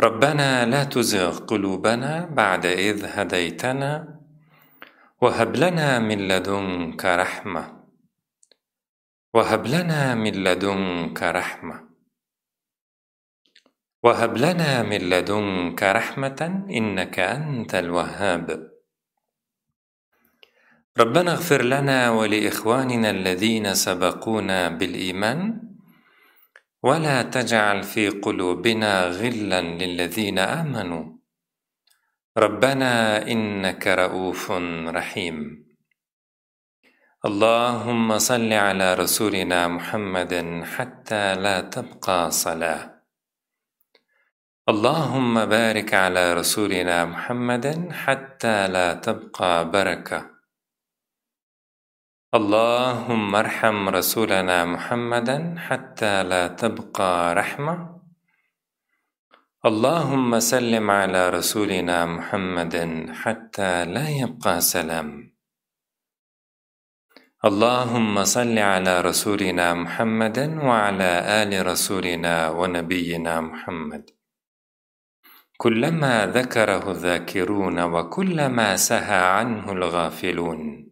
ربنا لا تزغ قلوبنا بعد إذ هديتنا وهب لنا من لدنك رحمة. وهب لنا من لدنك رحمة. وهب لنا من لدنك رحمة إنك أنت الوهاب. ربنا اغفر لنا ولإخواننا الذين سبقونا بالإيمان. ولا تجعل في قلوبنا غلا للذين آمنوا. ربنا إنك رؤوف رحيم. اللهم صل على رسولنا محمد حتى لا تبقى صلاة. اللهم بارك على رسولنا محمد حتى لا تبقى بركة. اللهم ارحم رسولنا محمدا حتى لا تبقى رحمة. اللهم سلم على رسولنا محمد حتى لا يبقى سلام. اللهم صل على رسولنا محمد وعلى آل رسولنا ونبينا محمد. كلما ذكره الذاكرون وكلما سهى عنه الغافلون.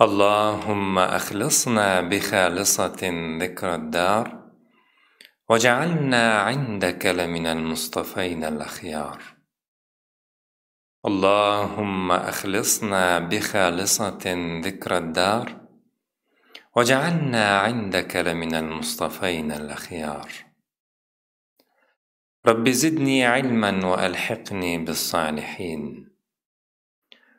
اللهم أخلصنا بخالصة ذكر الدار وجعلنا عندك لمن المصطفين الأخيار. اللهم أخلصنا بخالصة ذكر الدار وجعلنا عندك لمن المصطفين الأخيار. رب زدني علما وألحقني بالصالحين.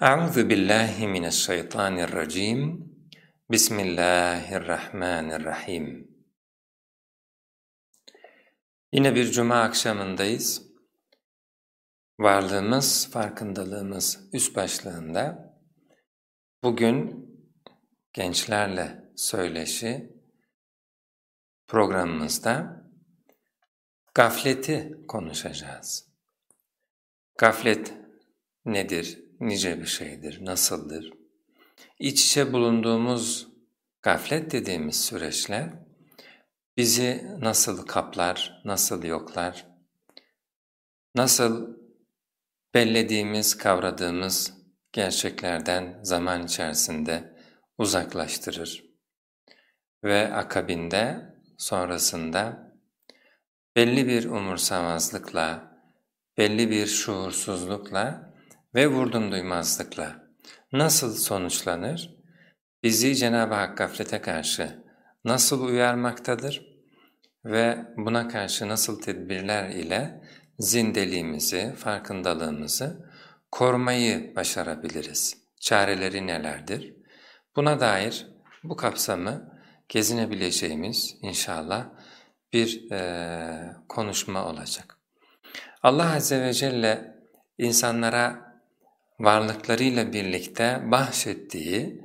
Euzu billahi mineşşeytanirracim. Bismillahirrahmanirrahim. Yine bir cuma akşamındayız. Varlığımız, farkındalığımız üst başlığında bugün gençlerle söyleşi programımızda gafleti konuşacağız. Gaflet nedir? Nice bir şeydir, nasıldır? İç içe bulunduğumuz gaflet dediğimiz süreçler bizi nasıl kaplar, nasıl yoklar, nasıl bellediğimiz, kavradığımız gerçeklerden zaman içerisinde uzaklaştırır ve akabinde, sonrasında belli bir umursamazlıkla, belli bir şuursuzlukla ve vurdum duymazlıkla nasıl sonuçlanır? Bizi Cenab-ı Hak gaflete karşı nasıl uyarmaktadır ve buna karşı nasıl tedbirler ile zindeliğimizi, farkındalığımızı korumayı başarabiliriz. Çareleri nelerdir? Buna dair bu kapsamı gezinebileceğimiz inşallah bir e, konuşma olacak. Allah Azze ve Celle insanlara varlıklarıyla birlikte bahşettiği,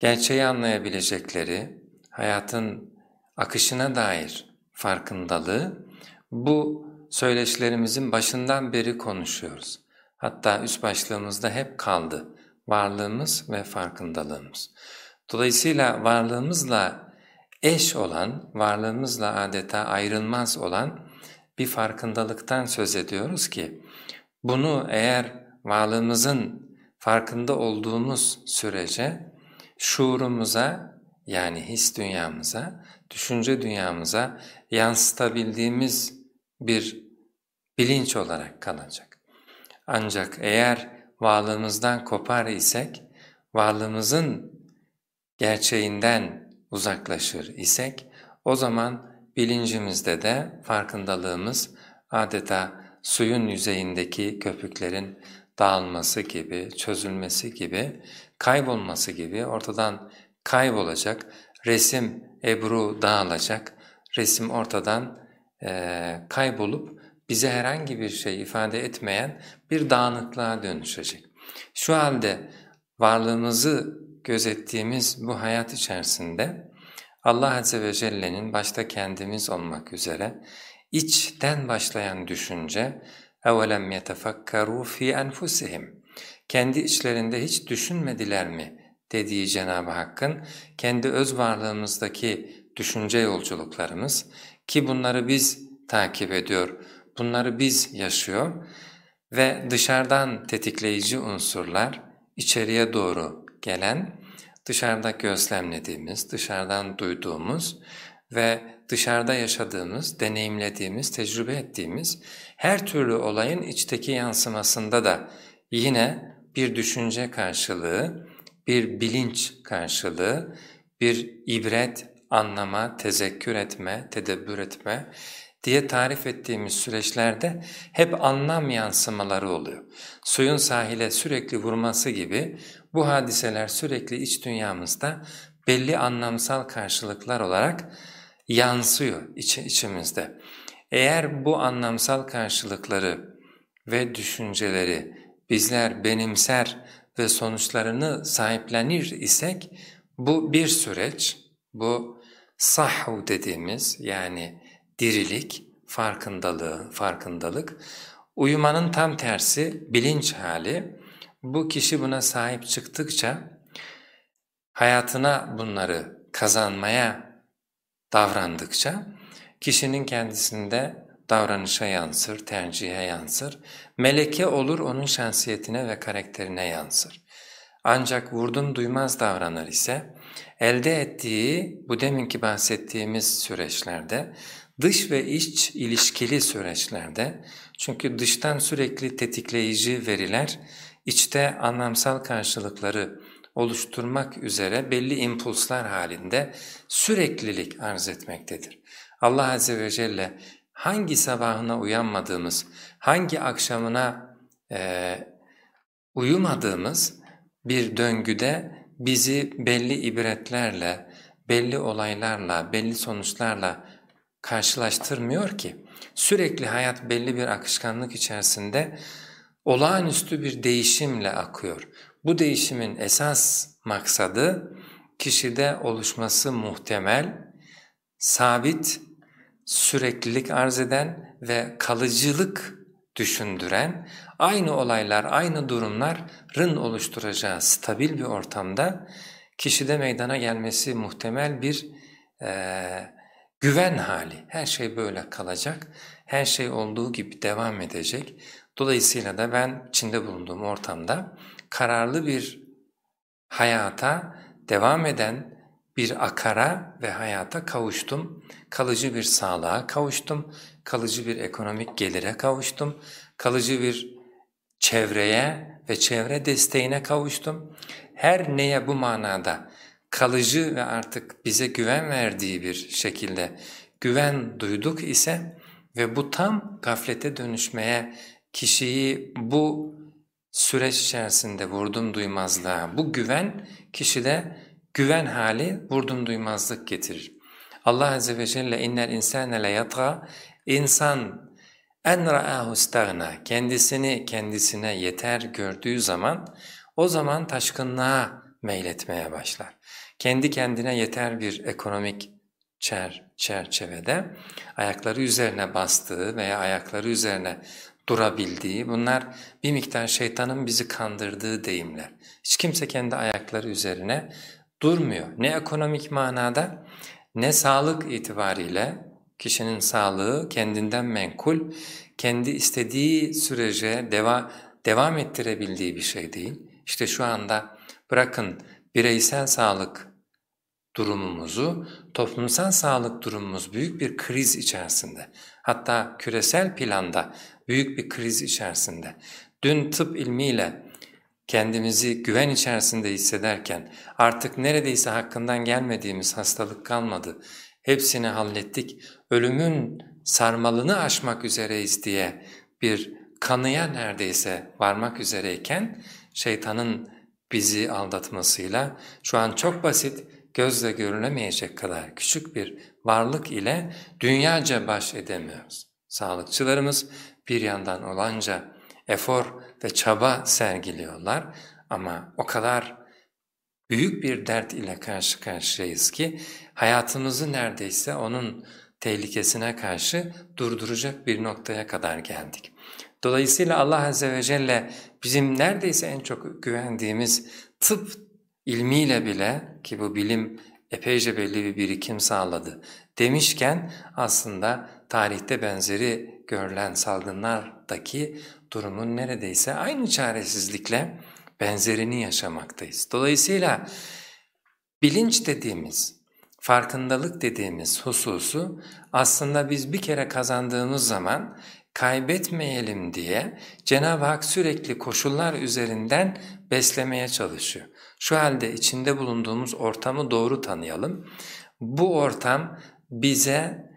gerçeği anlayabilecekleri, hayatın akışına dair farkındalığı bu söyleşilerimizin başından beri konuşuyoruz. Hatta üst başlığımızda hep kaldı. Varlığımız ve farkındalığımız. Dolayısıyla varlığımızla eş olan, varlığımızla adeta ayrılmaz olan bir farkındalıktan söz ediyoruz ki bunu eğer varlığımızın farkında olduğumuz sürece şuurumuza yani his dünyamıza, düşünce dünyamıza yansıtabildiğimiz bir bilinç olarak kalacak. Ancak eğer varlığımızdan kopar isek, varlığımızın gerçeğinden uzaklaşır isek, o zaman bilincimizde de farkındalığımız adeta suyun yüzeyindeki köpüklerin dağılması gibi, çözülmesi gibi, kaybolması gibi ortadan kaybolacak, resim, ebru dağılacak, resim ortadan e, kaybolup bize herhangi bir şey ifade etmeyen bir dağınıklığa dönüşecek. Şu halde varlığımızı gözettiğimiz bu hayat içerisinde Allah Azze ve Celle'nin başta kendimiz olmak üzere içten başlayan düşünce اَوَلَمْ يَتَفَكَّرُوا ف۪ي أَنْفُسِهِمْ Kendi içlerinde hiç düşünmediler mi dediği Cenab-ı Hakk'ın kendi öz varlığımızdaki düşünce yolculuklarımız ki bunları biz takip ediyor, bunları biz yaşıyor ve dışarıdan tetikleyici unsurlar içeriye doğru gelen, dışarıda gözlemlediğimiz, dışarıdan duyduğumuz ve dışarıda yaşadığımız, deneyimlediğimiz, tecrübe ettiğimiz her türlü olayın içteki yansımasında da yine bir düşünce karşılığı, bir bilinç karşılığı, bir ibret, anlama, tezekkür etme, tedebbür etme diye tarif ettiğimiz süreçlerde hep anlam yansımaları oluyor. Suyun sahile sürekli vurması gibi bu hadiseler sürekli iç dünyamızda belli anlamsal karşılıklar olarak yansıyor iç, içimizde. Eğer bu anlamsal karşılıkları ve düşünceleri bizler benimser ve sonuçlarını sahiplenir isek bu bir süreç, bu sahhu dediğimiz yani dirilik, farkındalığı, farkındalık, uyumanın tam tersi bilinç hali, bu kişi buna sahip çıktıkça hayatına bunları kazanmaya davrandıkça kişinin kendisinde davranışa yansır, tercihe yansır, meleke olur onun şansiyetine ve karakterine yansır. Ancak vurdum duymaz davranır ise elde ettiği bu deminki bahsettiğimiz süreçlerde dış ve iç ilişkili süreçlerde çünkü dıştan sürekli tetikleyici veriler içte anlamsal karşılıkları oluşturmak üzere belli impulslar halinde süreklilik arz etmektedir. Allah Azze ve Celle hangi sabahına uyanmadığımız, hangi akşamına e, uyumadığımız bir döngüde bizi belli ibretlerle, belli olaylarla, belli sonuçlarla karşılaştırmıyor ki. Sürekli hayat belli bir akışkanlık içerisinde olağanüstü bir değişimle akıyor. Bu değişimin esas maksadı kişide oluşması muhtemel, sabit, süreklilik arz eden ve kalıcılık düşündüren, aynı olaylar, aynı durumların oluşturacağı stabil bir ortamda kişide meydana gelmesi muhtemel bir e, güven hali. Her şey böyle kalacak, her şey olduğu gibi devam edecek. Dolayısıyla da ben içinde bulunduğum ortamda kararlı bir hayata devam eden bir akara ve hayata kavuştum. Kalıcı bir sağlığa kavuştum, kalıcı bir ekonomik gelire kavuştum, kalıcı bir çevreye ve çevre desteğine kavuştum. Her neye bu manada kalıcı ve artık bize güven verdiği bir şekilde güven duyduk ise ve bu tam gaflete dönüşmeye kişiyi bu süreç içerisinde vurdum duymazlığa, bu güven kişide güven hali vurdum duymazlık getirir. Allah Azze ve Celle innel insane le yatga insan en ra'ahu stagna kendisini kendisine yeter gördüğü zaman o zaman taşkınlığa meyletmeye başlar. Kendi kendine yeter bir ekonomik çer, çerçevede ayakları üzerine bastığı veya ayakları üzerine durabildiği, bunlar bir miktar şeytanın bizi kandırdığı deyimler. Hiç kimse kendi ayakları üzerine durmuyor. Ne ekonomik manada ne sağlık itibariyle kişinin sağlığı kendinden menkul, kendi istediği sürece deva, devam ettirebildiği bir şey değil. İşte şu anda bırakın bireysel sağlık durumumuzu, toplumsal sağlık durumumuz büyük bir kriz içerisinde. Hatta küresel planda büyük bir kriz içerisinde. Dün tıp ilmiyle kendimizi güven içerisinde hissederken artık neredeyse hakkından gelmediğimiz hastalık kalmadı. Hepsini hallettik, ölümün sarmalını aşmak üzereyiz diye bir kanıya neredeyse varmak üzereyken şeytanın bizi aldatmasıyla şu an çok basit, gözle görülemeyecek kadar küçük bir varlık ile dünyaca baş edemiyoruz. Sağlıkçılarımız bir yandan olanca efor ve çaba sergiliyorlar ama o kadar büyük bir dert ile karşı karşıyayız ki hayatımızı neredeyse onun tehlikesine karşı durduracak bir noktaya kadar geldik. Dolayısıyla Allah Azze ve Celle bizim neredeyse en çok güvendiğimiz tıp ilmiyle bile ki bu bilim epeyce belli bir birikim sağladı demişken aslında tarihte benzeri görülen salgınlardaki durumun neredeyse aynı çaresizlikle benzerini yaşamaktayız. Dolayısıyla bilinç dediğimiz, farkındalık dediğimiz hususu aslında biz bir kere kazandığımız zaman kaybetmeyelim diye Cenab-ı Hak sürekli koşullar üzerinden beslemeye çalışıyor. Şu halde içinde bulunduğumuz ortamı doğru tanıyalım. Bu ortam bize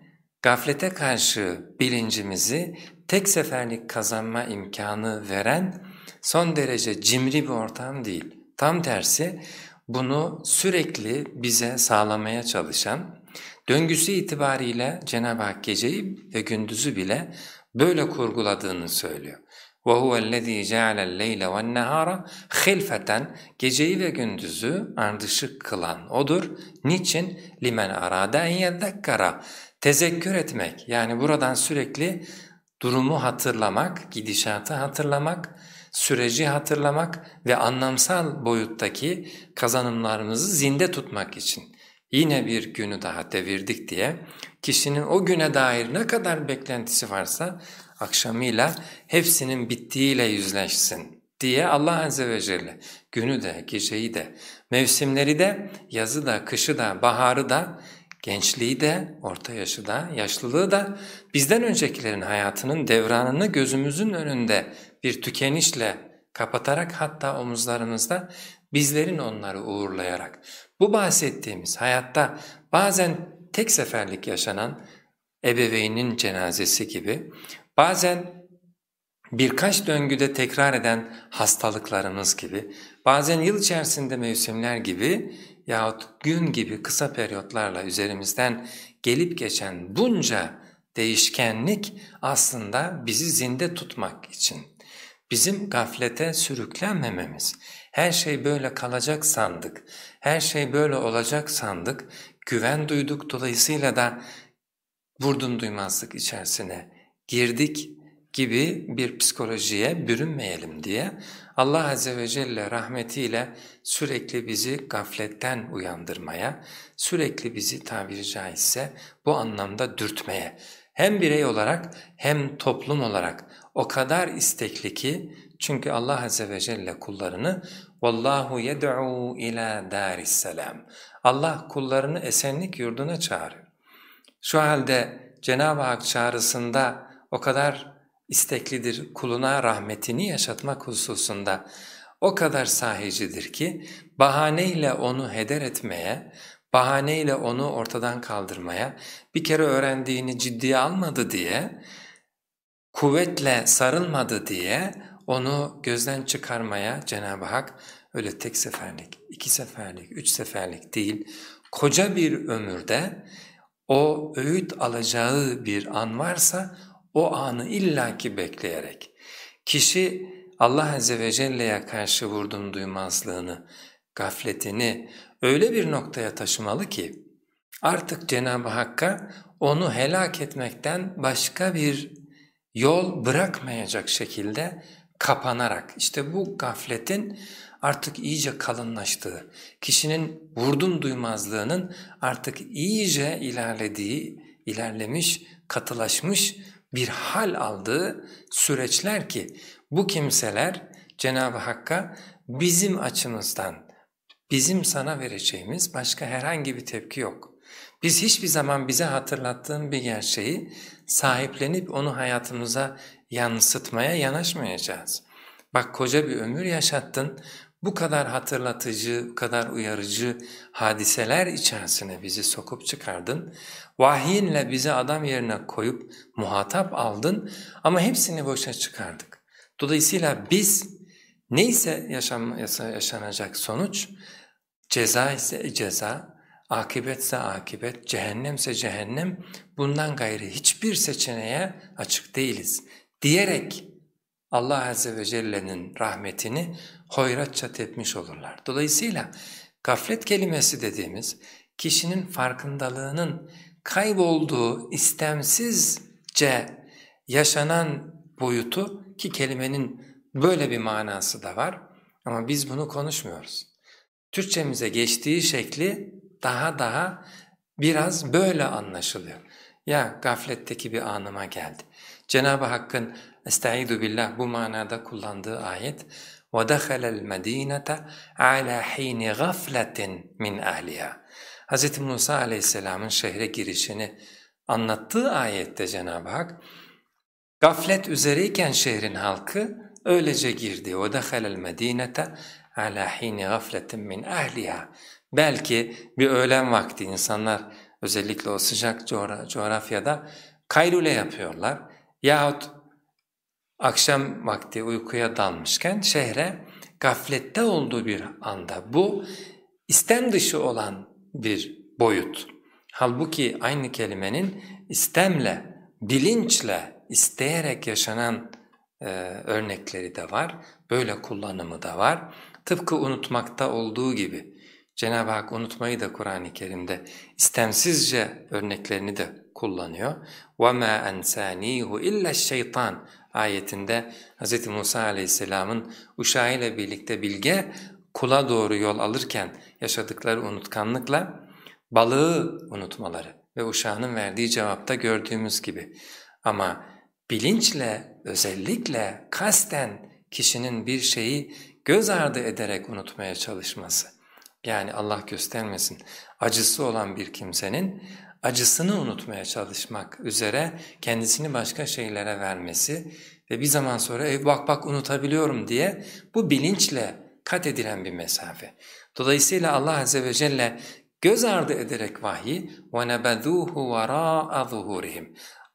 gaflete karşı bilincimizi tek seferlik kazanma imkanı veren son derece cimri bir ortam değil. Tam tersi bunu sürekli bize sağlamaya çalışan, döngüsü itibariyle Cenab-ı Hak geceyi ve gündüzü bile böyle kurguladığını söylüyor. وَهُوَ الَّذ۪ي جَعَلَ اللَّيْلَ وَالنَّهَارَ خِلْفَةً Geceyi ve gündüzü ardışık kılan O'dur. Niçin? لِمَنْ أَرَادَ اَنْ يَذَّكَّرَ Tezekkür etmek yani buradan sürekli durumu hatırlamak, gidişatı hatırlamak, süreci hatırlamak ve anlamsal boyuttaki kazanımlarımızı zinde tutmak için yine bir günü daha devirdik diye kişinin o güne dair ne kadar beklentisi varsa akşamıyla hepsinin bittiğiyle yüzleşsin diye Allah Azze ve Celle günü de, geceyi de, mevsimleri de, yazı da, kışı da, baharı da, gençliği de, orta yaşı da, yaşlılığı da bizden öncekilerin hayatının devranını gözümüzün önünde bir tükenişle kapatarak hatta omuzlarımızda bizlerin onları uğurlayarak. Bu bahsettiğimiz hayatta bazen tek seferlik yaşanan ebeveynin cenazesi gibi bazen birkaç döngüde tekrar eden hastalıklarımız gibi, bazen yıl içerisinde mevsimler gibi yahut gün gibi kısa periyotlarla üzerimizden gelip geçen bunca değişkenlik aslında bizi zinde tutmak için, bizim gaflete sürüklenmememiz, her şey böyle kalacak sandık, her şey böyle olacak sandık, güven duyduk dolayısıyla da vurdum duymazlık içerisine girdik gibi bir psikolojiye bürünmeyelim diye Allah Azze ve Celle rahmetiyle sürekli bizi gafletten uyandırmaya, sürekli bizi tabiri caizse bu anlamda dürtmeye, hem birey olarak hem toplum olarak o kadar istekli ki çünkü Allah Azze ve Celle kullarını وَاللّٰهُ يَدْعُوا اِلَى دَارِ السَّلَامِ Allah kullarını esenlik yurduna çağırıyor. Şu halde Cenab-ı Hak çağrısında o kadar isteklidir kuluna rahmetini yaşatmak hususunda. O kadar sahicidir ki bahaneyle onu heder etmeye, bahaneyle onu ortadan kaldırmaya, bir kere öğrendiğini ciddiye almadı diye, kuvvetle sarılmadı diye onu gözden çıkarmaya Cenab-ı Hak öyle tek seferlik, iki seferlik, üç seferlik değil, koca bir ömürde o öğüt alacağı bir an varsa o anı illaki bekleyerek. Kişi Allah Azze ve Celle'ye karşı vurdum duymazlığını, gafletini öyle bir noktaya taşımalı ki artık Cenab-ı Hakk'a onu helak etmekten başka bir yol bırakmayacak şekilde kapanarak işte bu gafletin artık iyice kalınlaştığı, kişinin vurdum duymazlığının artık iyice ilerlediği, ilerlemiş, katılaşmış bir hal aldığı süreçler ki bu kimseler Cenab-ı Hakk'a bizim açımızdan, bizim sana vereceğimiz başka herhangi bir tepki yok. Biz hiçbir zaman bize hatırlattığın bir gerçeği sahiplenip onu hayatımıza yansıtmaya yanaşmayacağız. Bak koca bir ömür yaşattın, bu kadar hatırlatıcı, bu kadar uyarıcı hadiseler içerisine bizi sokup çıkardın. Vahyinle bizi adam yerine koyup muhatap aldın ama hepsini boşa çıkardık. Dolayısıyla biz neyse yaşam, yaşanacak sonuç, ceza ise ceza, akibetse akibet, cehennemse cehennem bundan gayri hiçbir seçeneğe açık değiliz diyerek Allah Azze ve Celle'nin rahmetini hoyratça tepmiş olurlar. Dolayısıyla gaflet kelimesi dediğimiz kişinin farkındalığının kaybolduğu istemsizce yaşanan boyutu ki kelimenin böyle bir manası da var ama biz bunu konuşmuyoruz. Türkçemize geçtiği şekli daha daha biraz böyle anlaşılıyor. Ya gafletteki bir anıma geldi. Cenab-ı Hakk'ın Estaizu billah bu manada kullandığı ayet وَدَخَلَ الْمَد۪ينَةَ عَلَى ح۪ينِ غَفْلَةٍ مِنْ اَهْلِهَا Hz. Musa aleyhisselamın şehre girişini anlattığı ayette Cenab-ı Hak gaflet üzereyken şehrin halkı öylece girdi. وَدَخَلَ الْمَد۪ينَةَ عَلَى ح۪ينِ غَفْلَةٍ مِنْ اَهْلِهَا Belki bir öğlen vakti insanlar özellikle o sıcak coğrafyada kaylule yapıyorlar yahut akşam vakti uykuya dalmışken şehre gaflette olduğu bir anda bu istem dışı olan bir boyut. Halbuki aynı kelimenin istemle, bilinçle, isteyerek yaşanan e, örnekleri de var, böyle kullanımı da var. Tıpkı unutmakta olduğu gibi. Cenab-ı Hak unutmayı da Kur'an-ı Kerim'de istemsizce örneklerini de kullanıyor. وَمَا أَنْسَانِيهُ اِلَّا الشَّيْطَانِ ayetinde Hz. Musa aleyhisselamın uşağıyla birlikte bilge kula doğru yol alırken yaşadıkları unutkanlıkla balığı unutmaları ve uşağının verdiği cevapta gördüğümüz gibi. Ama bilinçle, özellikle, kasten kişinin bir şeyi göz ardı ederek unutmaya çalışması. Yani Allah göstermesin acısı olan bir kimsenin acısını unutmaya çalışmak üzere kendisini başka şeylere vermesi ve bir zaman sonra ev bak bak unutabiliyorum diye bu bilinçle kat edilen bir mesafe. Dolayısıyla Allah Azze ve Celle göz ardı ederek vahyi وَنَبَذُوهُ وَرَاءَ ظُهُورِهِمْ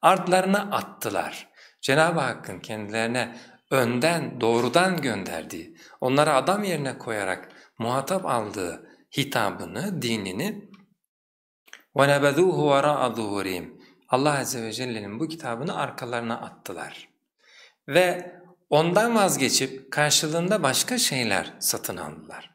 Ardlarına attılar. Cenab-ı Hakk'ın kendilerine önden, doğrudan gönderdiği, onlara adam yerine koyarak muhatap aldığı hitabını, dinini وَنَبَذُوهُ وَرَاءَ ظُهُورِهِمْ Allah Azze ve Celle'nin bu kitabını arkalarına attılar. Ve ondan vazgeçip karşılığında başka şeyler satın aldılar.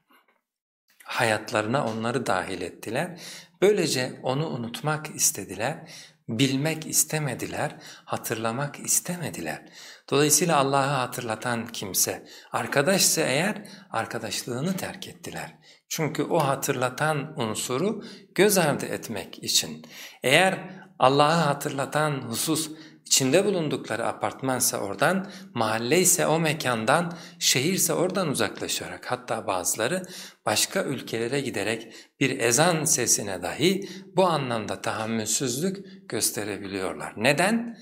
Hayatlarına onları dahil ettiler. Böylece onu unutmak istediler, bilmek istemediler, hatırlamak istemediler. Dolayısıyla Allah'ı hatırlatan kimse, arkadaşsa eğer arkadaşlığını terk ettiler. Çünkü o hatırlatan unsuru göz ardı etmek için. Eğer Allah'ı hatırlatan husus içinde bulundukları apartmansa oradan, mahalle ise o mekandan, şehirse oradan uzaklaşarak hatta bazıları başka ülkelere giderek bir ezan sesine dahi bu anlamda tahammülsüzlük gösterebiliyorlar. Neden?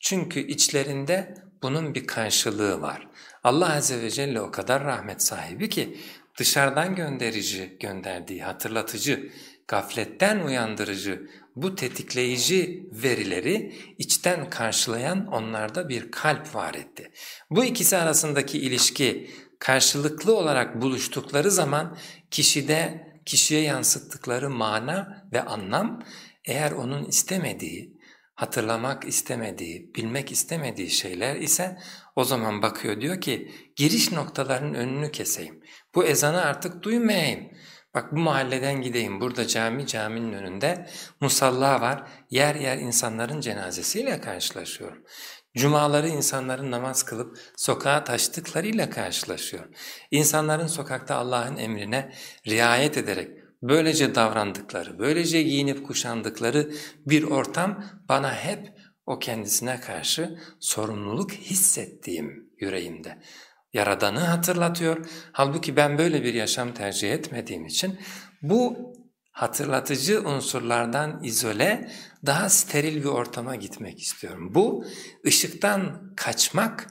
Çünkü içlerinde bunun bir karşılığı var. Allah Azze ve Celle o kadar rahmet sahibi ki dışarıdan gönderici, gönderdiği, hatırlatıcı, gafletten uyandırıcı, bu tetikleyici verileri içten karşılayan onlarda bir kalp var etti. Bu ikisi arasındaki ilişki karşılıklı olarak buluştukları zaman kişide kişiye yansıttıkları mana ve anlam eğer onun istemediği, hatırlamak istemediği, bilmek istemediği şeyler ise o zaman bakıyor diyor ki giriş noktalarının önünü keseyim. Bu ezanı artık duymayayım. Bak bu mahalleden gideyim, burada cami, caminin önünde musalla var, yer yer insanların cenazesiyle karşılaşıyorum. Cumaları insanların namaz kılıp sokağa taştıklarıyla karşılaşıyor. İnsanların sokakta Allah'ın emrine riayet ederek böylece davrandıkları, böylece giyinip kuşandıkları bir ortam bana hep o kendisine karşı sorumluluk hissettiğim yüreğimde. Yaradanı hatırlatıyor. Halbuki ben böyle bir yaşam tercih etmediğim için bu hatırlatıcı unsurlardan izole, daha steril bir ortama gitmek istiyorum. Bu ışıktan kaçmak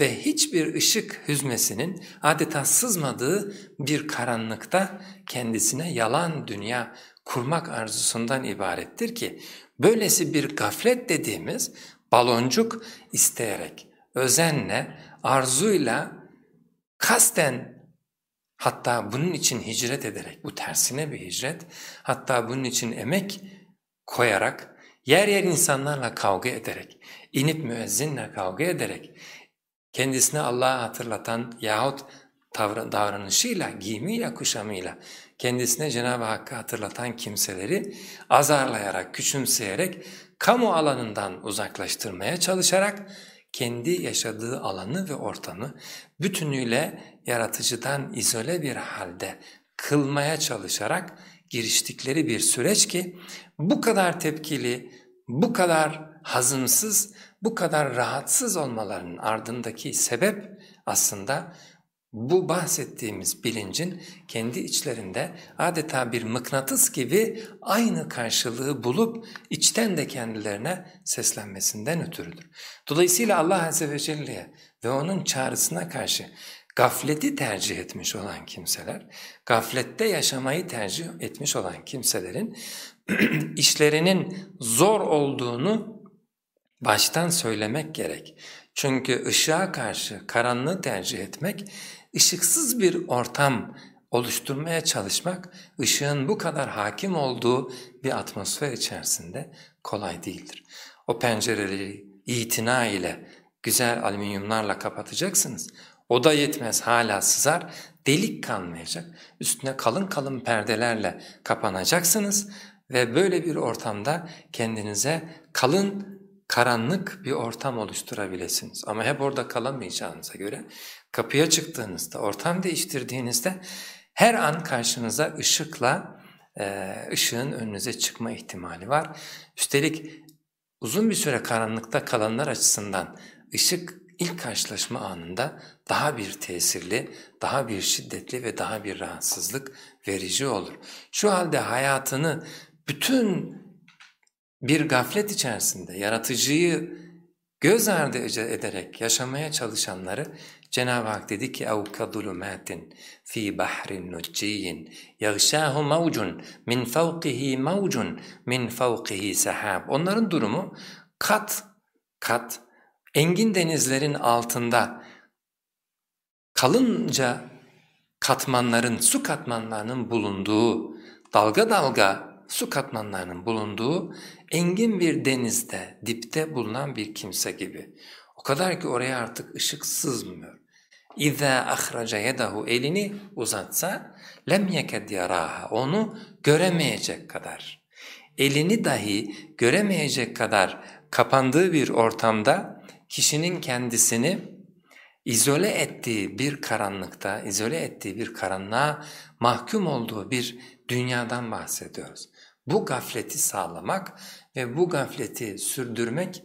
ve hiçbir ışık hüzmesinin adeta sızmadığı bir karanlıkta kendisine yalan dünya kurmak arzusundan ibarettir ki böylesi bir gaflet dediğimiz baloncuk isteyerek, özenle, arzuyla kasten hatta bunun için hicret ederek, bu tersine bir hicret, hatta bunun için emek koyarak, yer yer insanlarla kavga ederek, inip müezzinle kavga ederek, kendisine Allah'ı hatırlatan yahut davranışıyla, giyimiyle, kuşamıyla kendisine Cenab-ı Hakk'ı hatırlatan kimseleri azarlayarak, küçümseyerek, kamu alanından uzaklaştırmaya çalışarak kendi yaşadığı alanı ve ortamı bütünüyle yaratıcıdan izole bir halde kılmaya çalışarak giriştikleri bir süreç ki bu kadar tepkili, bu kadar hazımsız, bu kadar rahatsız olmalarının ardındaki sebep aslında bu bahsettiğimiz bilincin kendi içlerinde adeta bir mıknatıs gibi aynı karşılığı bulup içten de kendilerine seslenmesinden ötürüdür. Dolayısıyla Allah Azze ve Celle'ye ve O'nun çağrısına karşı gafleti tercih etmiş olan kimseler, gaflette yaşamayı tercih etmiş olan kimselerin işlerinin zor olduğunu baştan söylemek gerek. Çünkü ışığa karşı karanlığı tercih etmek ışıksız bir ortam oluşturmaya çalışmak, ışığın bu kadar hakim olduğu bir atmosfer içerisinde kolay değildir. O pencereleri itina ile güzel alüminyumlarla kapatacaksınız. O da yetmez hala sızar, delik kalmayacak. Üstüne kalın kalın perdelerle kapanacaksınız ve böyle bir ortamda kendinize kalın karanlık bir ortam oluşturabilirsiniz. Ama hep orada kalamayacağınıza göre kapıya çıktığınızda, ortam değiştirdiğinizde her an karşınıza ışıkla e, ışığın önünüze çıkma ihtimali var. Üstelik uzun bir süre karanlıkta kalanlar açısından ışık ilk karşılaşma anında daha bir tesirli, daha bir şiddetli ve daha bir rahatsızlık verici olur. Şu halde hayatını bütün bir gaflet içerisinde yaratıcıyı göz ardı ederek yaşamaya çalışanları Cenab-ı Hak dedi ki اَوْ كَظُلُمَاتٍ ف۪ي بَحْرٍ نُجِّيٍ يَغْشَاهُ مَوْجٌ مِنْ فَوْقِهِ مَوْجٌ مِنْ فَوْقِهِ سَحَابٌ Onların durumu kat kat engin denizlerin altında kalınca katmanların, su katmanlarının bulunduğu, dalga dalga su katmanlarının bulunduğu engin bir denizde, dipte bulunan bir kimse gibi. O kadar ki oraya artık ışık sızmıyor. اِذَا اَخْرَجَ يَدَهُ Elini uzatsa lem yeked yaraha onu göremeyecek kadar. Elini dahi göremeyecek kadar kapandığı bir ortamda kişinin kendisini izole ettiği bir karanlıkta, izole ettiği bir karanlığa mahkum olduğu bir dünyadan bahsediyoruz. Bu gafleti sağlamak ve bu gafleti sürdürmek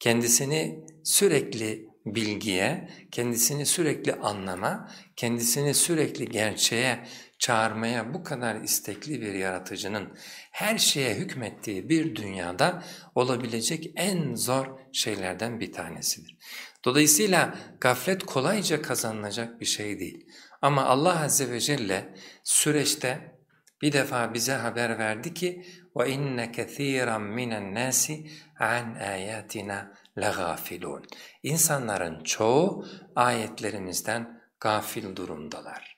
kendisini sürekli bilgiye, kendisini sürekli anlama, kendisini sürekli gerçeğe çağırmaya bu kadar istekli bir yaratıcının her şeye hükmettiği bir dünyada olabilecek en zor şeylerden bir tanesidir. Dolayısıyla gaflet kolayca kazanılacak bir şey değil. Ama Allah Azze ve Celle süreçte bir defa bize haber verdi ki وَاِنَّ كَثِيرًا مِنَ النَّاسِ عَنْ آيَاتِنَا legafilun. İnsanların çoğu ayetlerimizden gafil durumdalar.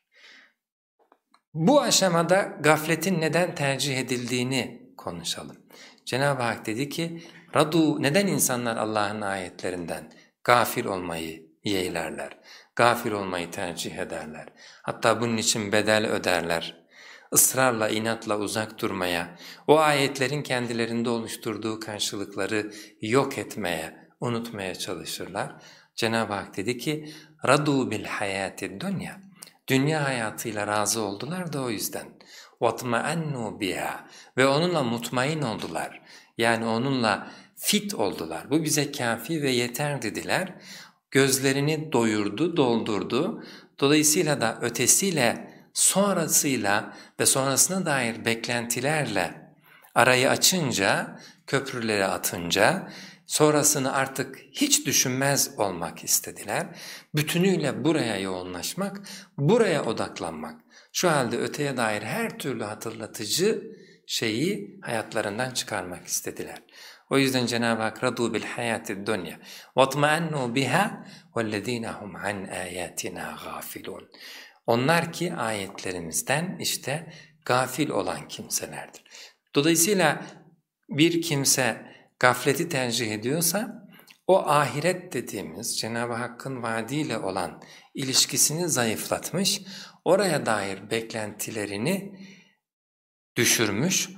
Bu aşamada gafletin neden tercih edildiğini konuşalım. Cenab-ı Hak dedi ki, Radu neden insanlar Allah'ın ayetlerinden gafil olmayı yeğlerler, gafil olmayı tercih ederler, hatta bunun için bedel öderler, ısrarla, inatla uzak durmaya, o ayetlerin kendilerinde oluşturduğu karşılıkları yok etmeye, unutmaya çalışırlar. Cenab-ı Hak dedi ki radu bil hayati dünya. Dünya hayatıyla razı oldular da o yüzden. Vatma'annu biha ve onunla mutmain oldular. Yani onunla fit oldular. Bu bize kafi ve yeter dediler. Gözlerini doyurdu, doldurdu. Dolayısıyla da ötesiyle, sonrasıyla ve sonrasına dair beklentilerle arayı açınca, köprüleri atınca sonrasını artık hiç düşünmez olmak istediler. Bütünüyle buraya yoğunlaşmak, buraya odaklanmak. Şu halde öteye dair her türlü hatırlatıcı şeyi hayatlarından çıkarmak istediler. O yüzden Cenab-ı Hak radu bil hayati dunya ve biha vellezina hum an ayatina gafilun. Onlar ki ayetlerimizden işte gafil olan kimselerdir. Dolayısıyla bir kimse gafleti tercih ediyorsa o ahiret dediğimiz Cenab-ı Hakk'ın vaadiyle olan ilişkisini zayıflatmış, oraya dair beklentilerini düşürmüş,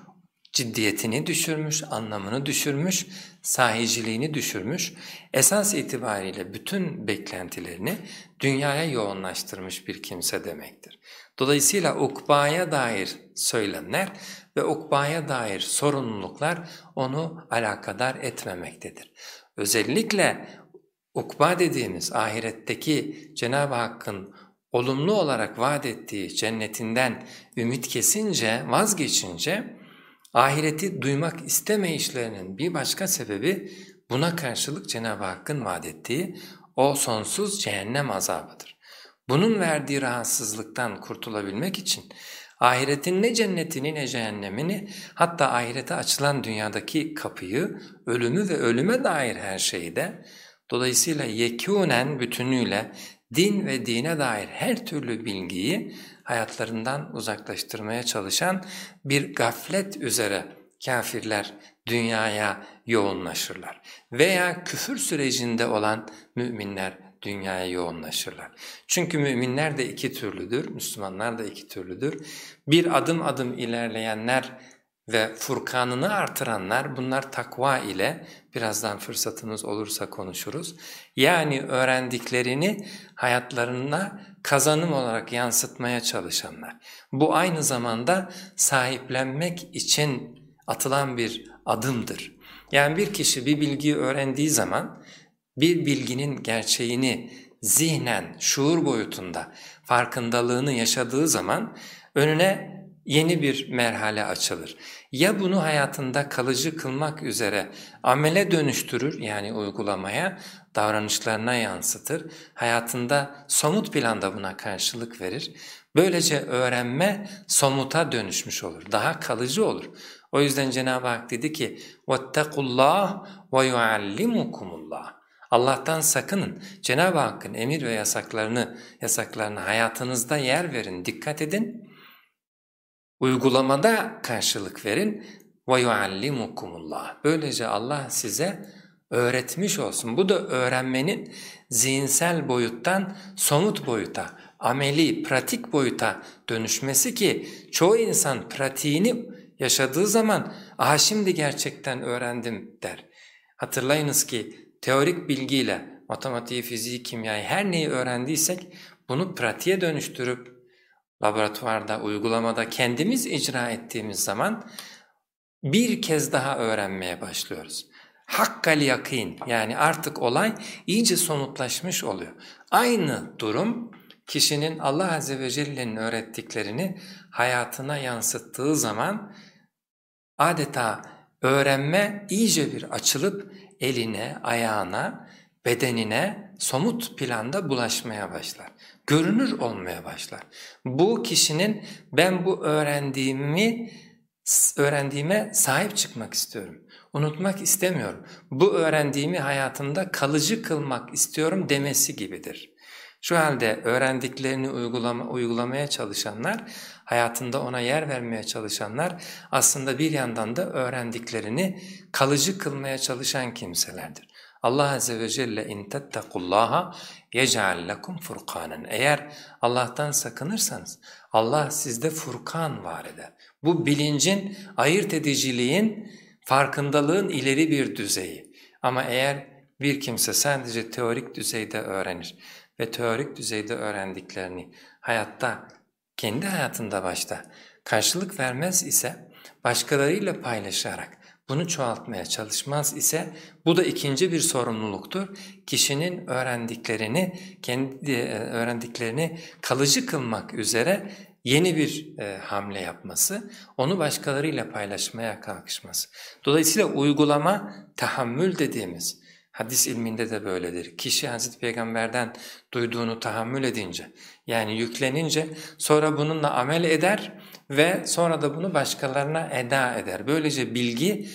ciddiyetini düşürmüş, anlamını düşürmüş, sahiciliğini düşürmüş, esas itibariyle bütün beklentilerini dünyaya yoğunlaştırmış bir kimse demektir. Dolayısıyla ukbaya dair söylemler ve ukbaya dair sorumluluklar onu alakadar etmemektedir. Özellikle ukba dediğimiz ahiretteki Cenab-ı Hakk'ın olumlu olarak vaat ettiği cennetinden ümit kesince, vazgeçince Ahireti duymak istemeyişlerinin bir başka sebebi buna karşılık Cenab-ı Hakk'ın vaat ettiği o sonsuz cehennem azabıdır. Bunun verdiği rahatsızlıktan kurtulabilmek için ahiretin ne cennetini ne cehennemini hatta ahirete açılan dünyadaki kapıyı, ölümü ve ölüme dair her şeyi de dolayısıyla yekûnen bütünüyle din ve dine dair her türlü bilgiyi hayatlarından uzaklaştırmaya çalışan bir gaflet üzere kafirler dünyaya yoğunlaşırlar. Veya küfür sürecinde olan müminler dünyaya yoğunlaşırlar. Çünkü müminler de iki türlüdür, Müslümanlar da iki türlüdür. Bir adım adım ilerleyenler ve Furkan'ını artıranlar bunlar takva ile birazdan fırsatımız olursa konuşuruz. Yani öğrendiklerini hayatlarına kazanım olarak yansıtmaya çalışanlar. Bu aynı zamanda sahiplenmek için atılan bir adımdır. Yani bir kişi bir bilgiyi öğrendiği zaman bir bilginin gerçeğini zihnen, şuur boyutunda farkındalığını yaşadığı zaman önüne yeni bir merhale açılır. Ya bunu hayatında kalıcı kılmak üzere amele dönüştürür yani uygulamaya, davranışlarına yansıtır, hayatında somut planda buna karşılık verir. Böylece öğrenme somuta dönüşmüş olur, daha kalıcı olur. O yüzden Cenab-ı Hak dedi ki وَاتَّقُوا اللّٰهِ وَيُعَلِّمُكُمُ اللّٰهِ Allah'tan sakının. Cenab-ı Hakk'ın emir ve yasaklarını, yasaklarını hayatınızda yer verin, dikkat edin. Uygulamada karşılık verin. وَيُعَلِّمُكُمُ اللّٰهِ Böylece Allah size öğretmiş olsun. Bu da öğrenmenin zihinsel boyuttan somut boyuta, ameli, pratik boyuta dönüşmesi ki çoğu insan pratiğini yaşadığı zaman ''Aha şimdi gerçekten öğrendim'' der. Hatırlayınız ki teorik bilgiyle matematiği, fiziği, kimyayı her neyi öğrendiysek bunu pratiğe dönüştürüp laboratuvarda, uygulamada kendimiz icra ettiğimiz zaman bir kez daha öğrenmeye başlıyoruz. Hakkal yakin yani artık olay iyice somutlaşmış oluyor. Aynı durum kişinin Allah Azze ve Celle'nin öğrettiklerini hayatına yansıttığı zaman adeta öğrenme iyice bir açılıp eline, ayağına, bedenine somut planda bulaşmaya başlar. Görünür olmaya başlar. Bu kişinin ben bu öğrendiğimi öğrendiğime sahip çıkmak istiyorum. Unutmak istemiyorum. Bu öğrendiğimi hayatımda kalıcı kılmak istiyorum demesi gibidir. Şu halde öğrendiklerini uygulama, uygulamaya çalışanlar, hayatında ona yer vermeye çalışanlar aslında bir yandan da öğrendiklerini kalıcı kılmaya çalışan kimselerdir. Allah Azze ve Celle in tettakullaha yec'al lekum furkanen. Eğer Allah'tan sakınırsanız Allah sizde furkan var eder. Bu bilincin, ayırt ediciliğin, farkındalığın ileri bir düzeyi. Ama eğer bir kimse sadece teorik düzeyde öğrenir ve teorik düzeyde öğrendiklerini hayatta, kendi hayatında başta karşılık vermez ise başkalarıyla paylaşarak bunu çoğaltmaya çalışmaz ise bu da ikinci bir sorumluluktur. Kişinin öğrendiklerini, kendi e, öğrendiklerini kalıcı kılmak üzere yeni bir e, hamle yapması, onu başkalarıyla paylaşmaya kalkışması. Dolayısıyla uygulama tahammül dediğimiz, Hadis ilminde de böyledir. Kişi Hazreti Peygamber'den duyduğunu tahammül edince, yani yüklenince sonra bununla amel eder ve sonra da bunu başkalarına eda eder. Böylece bilgi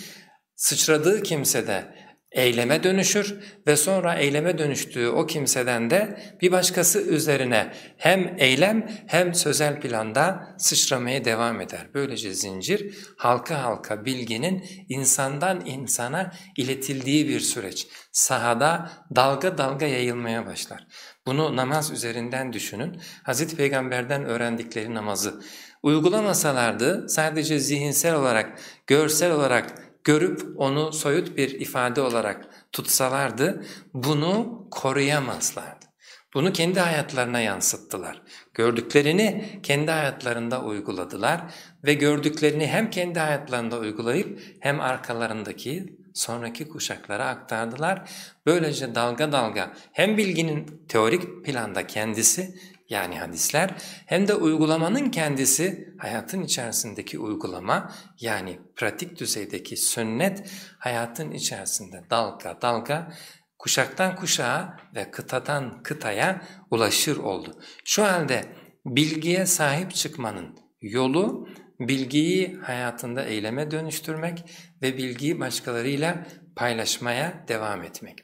sıçradığı kimsede eyleme dönüşür ve sonra eyleme dönüştüğü o kimseden de bir başkası üzerine hem eylem hem sözel planda sıçramaya devam eder. Böylece zincir halka halka bilginin insandan insana iletildiği bir süreç. Sahada dalga dalga yayılmaya başlar. Bunu namaz üzerinden düşünün. Hz. Peygamber'den öğrendikleri namazı uygulamasalardı sadece zihinsel olarak, görsel olarak görüp onu soyut bir ifade olarak tutsalardı bunu koruyamazlardı. Bunu kendi hayatlarına yansıttılar. Gördüklerini kendi hayatlarında uyguladılar ve gördüklerini hem kendi hayatlarında uygulayıp hem arkalarındaki sonraki kuşaklara aktardılar. Böylece dalga dalga hem bilginin teorik planda kendisi yani hadisler hem de uygulamanın kendisi hayatın içerisindeki uygulama yani pratik düzeydeki sünnet hayatın içerisinde dalga dalga kuşaktan kuşağa ve kıtadan kıtaya ulaşır oldu. Şu halde bilgiye sahip çıkmanın yolu bilgiyi hayatında eyleme dönüştürmek ve bilgiyi başkalarıyla paylaşmaya devam etmek.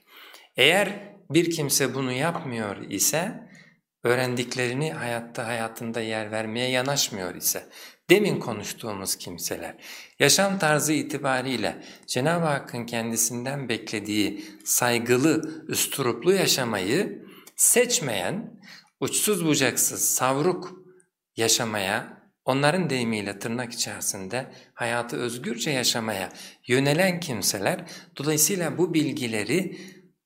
Eğer bir kimse bunu yapmıyor ise öğrendiklerini hayatta hayatında yer vermeye yanaşmıyor ise, demin konuştuğumuz kimseler, yaşam tarzı itibariyle Cenab-ı Hakk'ın kendisinden beklediği saygılı, üsturuplu yaşamayı seçmeyen, uçsuz bucaksız, savruk yaşamaya, onların deyimiyle tırnak içerisinde hayatı özgürce yaşamaya yönelen kimseler dolayısıyla bu bilgileri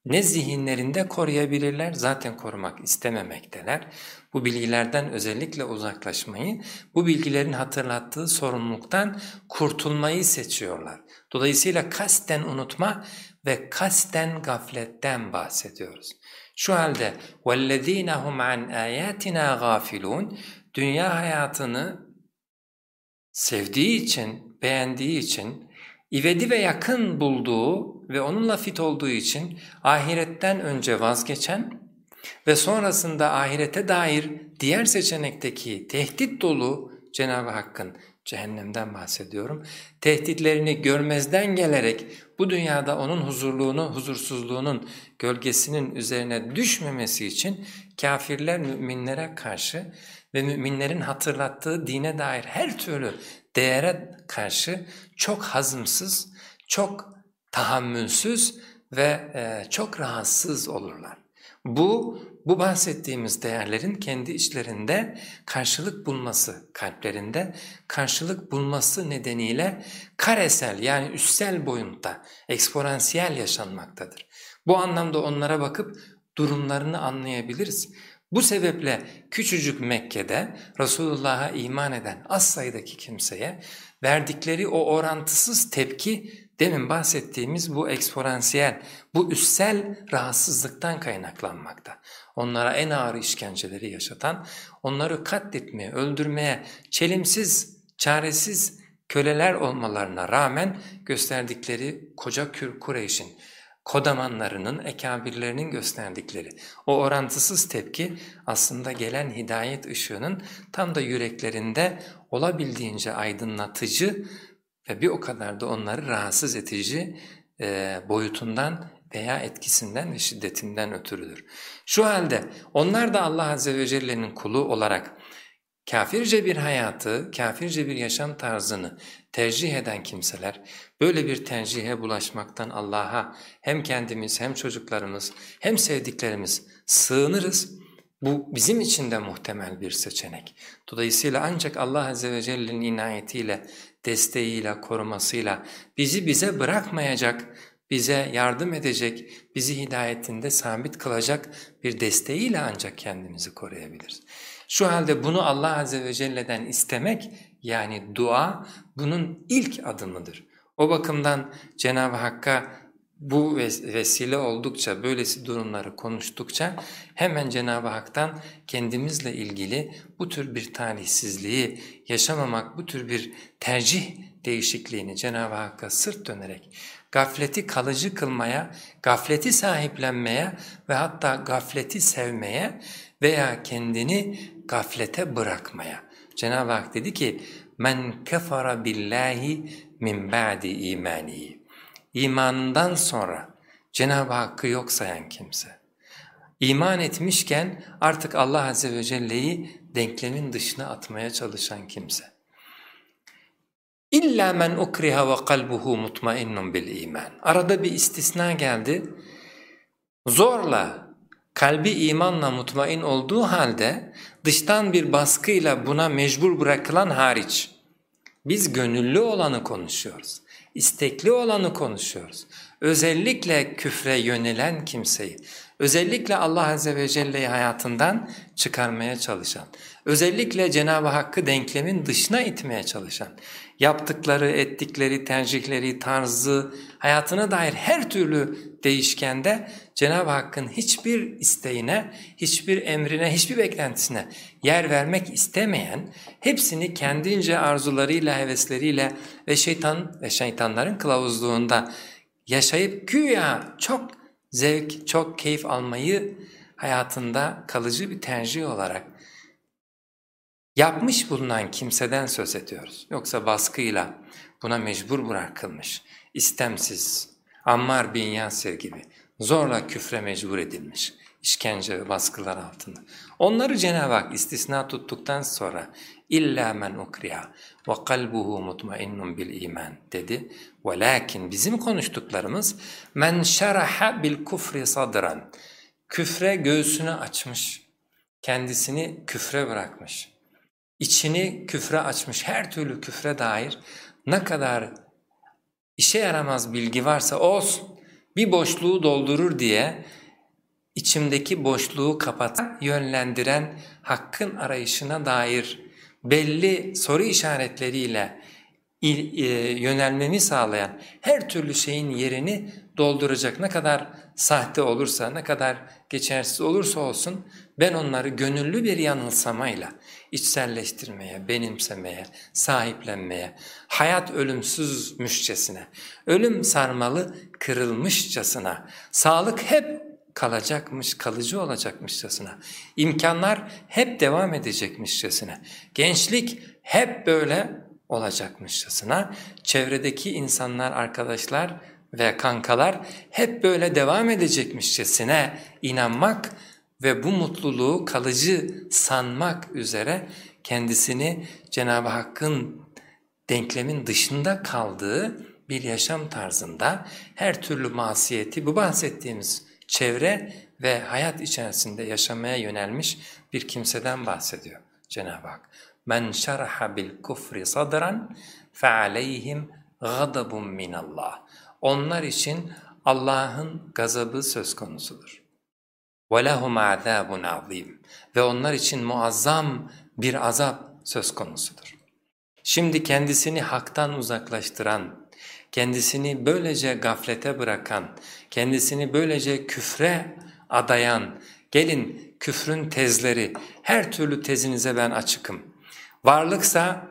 ne zihinlerinde koruyabilirler, zaten korumak istememekteler. Bu bilgilerden özellikle uzaklaşmayı, bu bilgilerin hatırlattığı sorumluluktan kurtulmayı seçiyorlar. Dolayısıyla kasten unutma ve kasten gafletten bahsediyoruz. Şu halde وَالَّذ۪ينَ هُمْ عَنْ آيَاتِنَا غَافِلُونَ Dünya hayatını sevdiği için, beğendiği için, ivedi ve yakın bulduğu ve onunla fit olduğu için ahiretten önce vazgeçen ve sonrasında ahirete dair diğer seçenekteki tehdit dolu Cenab-ı Hakk'ın cehennemden bahsediyorum. Tehditlerini görmezden gelerek bu dünyada onun huzurluğunu, huzursuzluğunun gölgesinin üzerine düşmemesi için kafirler müminlere karşı ve müminlerin hatırlattığı dine dair her türlü değere karşı çok hazımsız, çok tahammülsüz ve e, çok rahatsız olurlar. Bu, bu bahsettiğimiz değerlerin kendi içlerinde karşılık bulması, kalplerinde karşılık bulması nedeniyle karesel yani üstsel boyutta, eksponansiyel yaşanmaktadır. Bu anlamda onlara bakıp durumlarını anlayabiliriz. Bu sebeple küçücük Mekke'de Resulullah'a iman eden az sayıdaki kimseye verdikleri o orantısız tepki demin bahsettiğimiz bu eksponansiyel, bu üstsel rahatsızlıktan kaynaklanmakta. Onlara en ağır işkenceleri yaşatan, onları katletmeye, öldürmeye, çelimsiz, çaresiz köleler olmalarına rağmen gösterdikleri koca Kür Kureyş'in, kodamanlarının, ekabirlerinin gösterdikleri o orantısız tepki aslında gelen hidayet ışığının tam da yüreklerinde olabildiğince aydınlatıcı ve bir o kadar da onları rahatsız edici e, boyutundan veya etkisinden ve şiddetinden ötürüdür. Şu halde onlar da Allah Azze ve Celle'nin kulu olarak kafirce bir hayatı, kafirce bir yaşam tarzını tercih eden kimseler, böyle bir tercihe bulaşmaktan Allah'a hem kendimiz hem çocuklarımız hem sevdiklerimiz sığınırız. Bu bizim için de muhtemel bir seçenek. Dolayısıyla ancak Allah Azze ve Celle'nin inayetiyle desteğiyle, korumasıyla bizi bize bırakmayacak, bize yardım edecek, bizi hidayetinde sabit kılacak bir desteğiyle ancak kendimizi koruyabiliriz. Şu halde bunu Allah Azze ve Celle'den istemek yani dua bunun ilk adımıdır. O bakımdan Cenab-ı Hakk'a bu vesile oldukça, böylesi durumları konuştukça hemen Cenab-ı Hak'tan kendimizle ilgili bu tür bir talihsizliği yaşamamak, bu tür bir tercih değişikliğini Cenab-ı Hakk'a sırt dönerek gafleti kalıcı kılmaya, gafleti sahiplenmeye ve hatta gafleti sevmeye veya kendini gaflete bırakmaya. Cenab-ı Hak dedi ki, men kefara billahi min ba'di imanihi imanından sonra Cenab-ı Hakk'ı yok sayan kimse, iman etmişken artık Allah Azze ve Celle'yi denklemin dışına atmaya çalışan kimse. İlla men ukriha ve kalbuhu mutmainnun bil iman. Arada bir istisna geldi. Zorla kalbi imanla mutmain olduğu halde dıştan bir baskıyla buna mecbur bırakılan hariç. Biz gönüllü olanı konuşuyoruz istekli olanı konuşuyoruz. Özellikle küfre yönelen kimseyi, özellikle Allah Azze ve Celle'yi hayatından çıkarmaya çalışan, özellikle Cenab-ı Hakk'ı denklemin dışına itmeye çalışan, yaptıkları, ettikleri, tercihleri, tarzı, hayatına dair her türlü değişkende Cenab-ı Hakk'ın hiçbir isteğine, hiçbir emrine, hiçbir beklentisine yer vermek istemeyen, hepsini kendince arzularıyla, hevesleriyle ve şeytan ve şeytanların kılavuzluğunda yaşayıp güya çok zevk, çok keyif almayı hayatında kalıcı bir tercih olarak yapmış bulunan kimseden söz ediyoruz. Yoksa baskıyla buna mecbur bırakılmış, istemsiz, Ammar bin Yasir gibi zorla küfre mecbur edilmiş, işkence ve baskılar altında. Onları Cenab-ı Hak istisna tuttuktan sonra illa men ukriha ve kalbuhu mutmainnun bil iman dedi. Velakin bizim konuştuklarımız men şeraha bil kufri sadran küfre göğsünü açmış, kendisini küfre bırakmış, içini küfre açmış, her türlü küfre dair ne kadar işe yaramaz bilgi varsa olsun, bir boşluğu doldurur diye içimdeki boşluğu kapatan, yönlendiren hakkın arayışına dair belli soru işaretleriyle il, e, yönelmemi sağlayan her türlü şeyin yerini dolduracak ne kadar sahte olursa, ne kadar geçersiz olursa olsun ben onları gönüllü bir yanılsamayla içselleştirmeye, benimsemeye, sahiplenmeye, hayat ölümsüzmüşçesine, ölüm sarmalı kırılmışçasına, sağlık hep kalacakmış, kalıcı olacakmışçasına, imkanlar hep devam edecekmişçesine, gençlik hep böyle olacakmışçasına, çevredeki insanlar, arkadaşlar ve kankalar hep böyle devam edecekmişçesine inanmak ve bu mutluluğu kalıcı sanmak üzere kendisini Cenab-ı Hakk'ın denklemin dışında kaldığı bir yaşam tarzında her türlü masiyeti bu bahsettiğimiz çevre ve hayat içerisinde yaşamaya yönelmiş bir kimseden bahsediyor Cenab-ı Hak. Men şerha bil kufri sadran fe aleyhim gadabun minallah. Onlar için Allah'ın gazabı söz konusudur. وَلَهُمْ عَذَابٌ عَظِيمٌ Ve onlar için muazzam bir azap söz konusudur. Şimdi kendisini haktan uzaklaştıran, kendisini böylece gaflete bırakan, kendisini böylece küfre adayan, gelin küfrün tezleri, her türlü tezinize ben açıkım. Varlıksa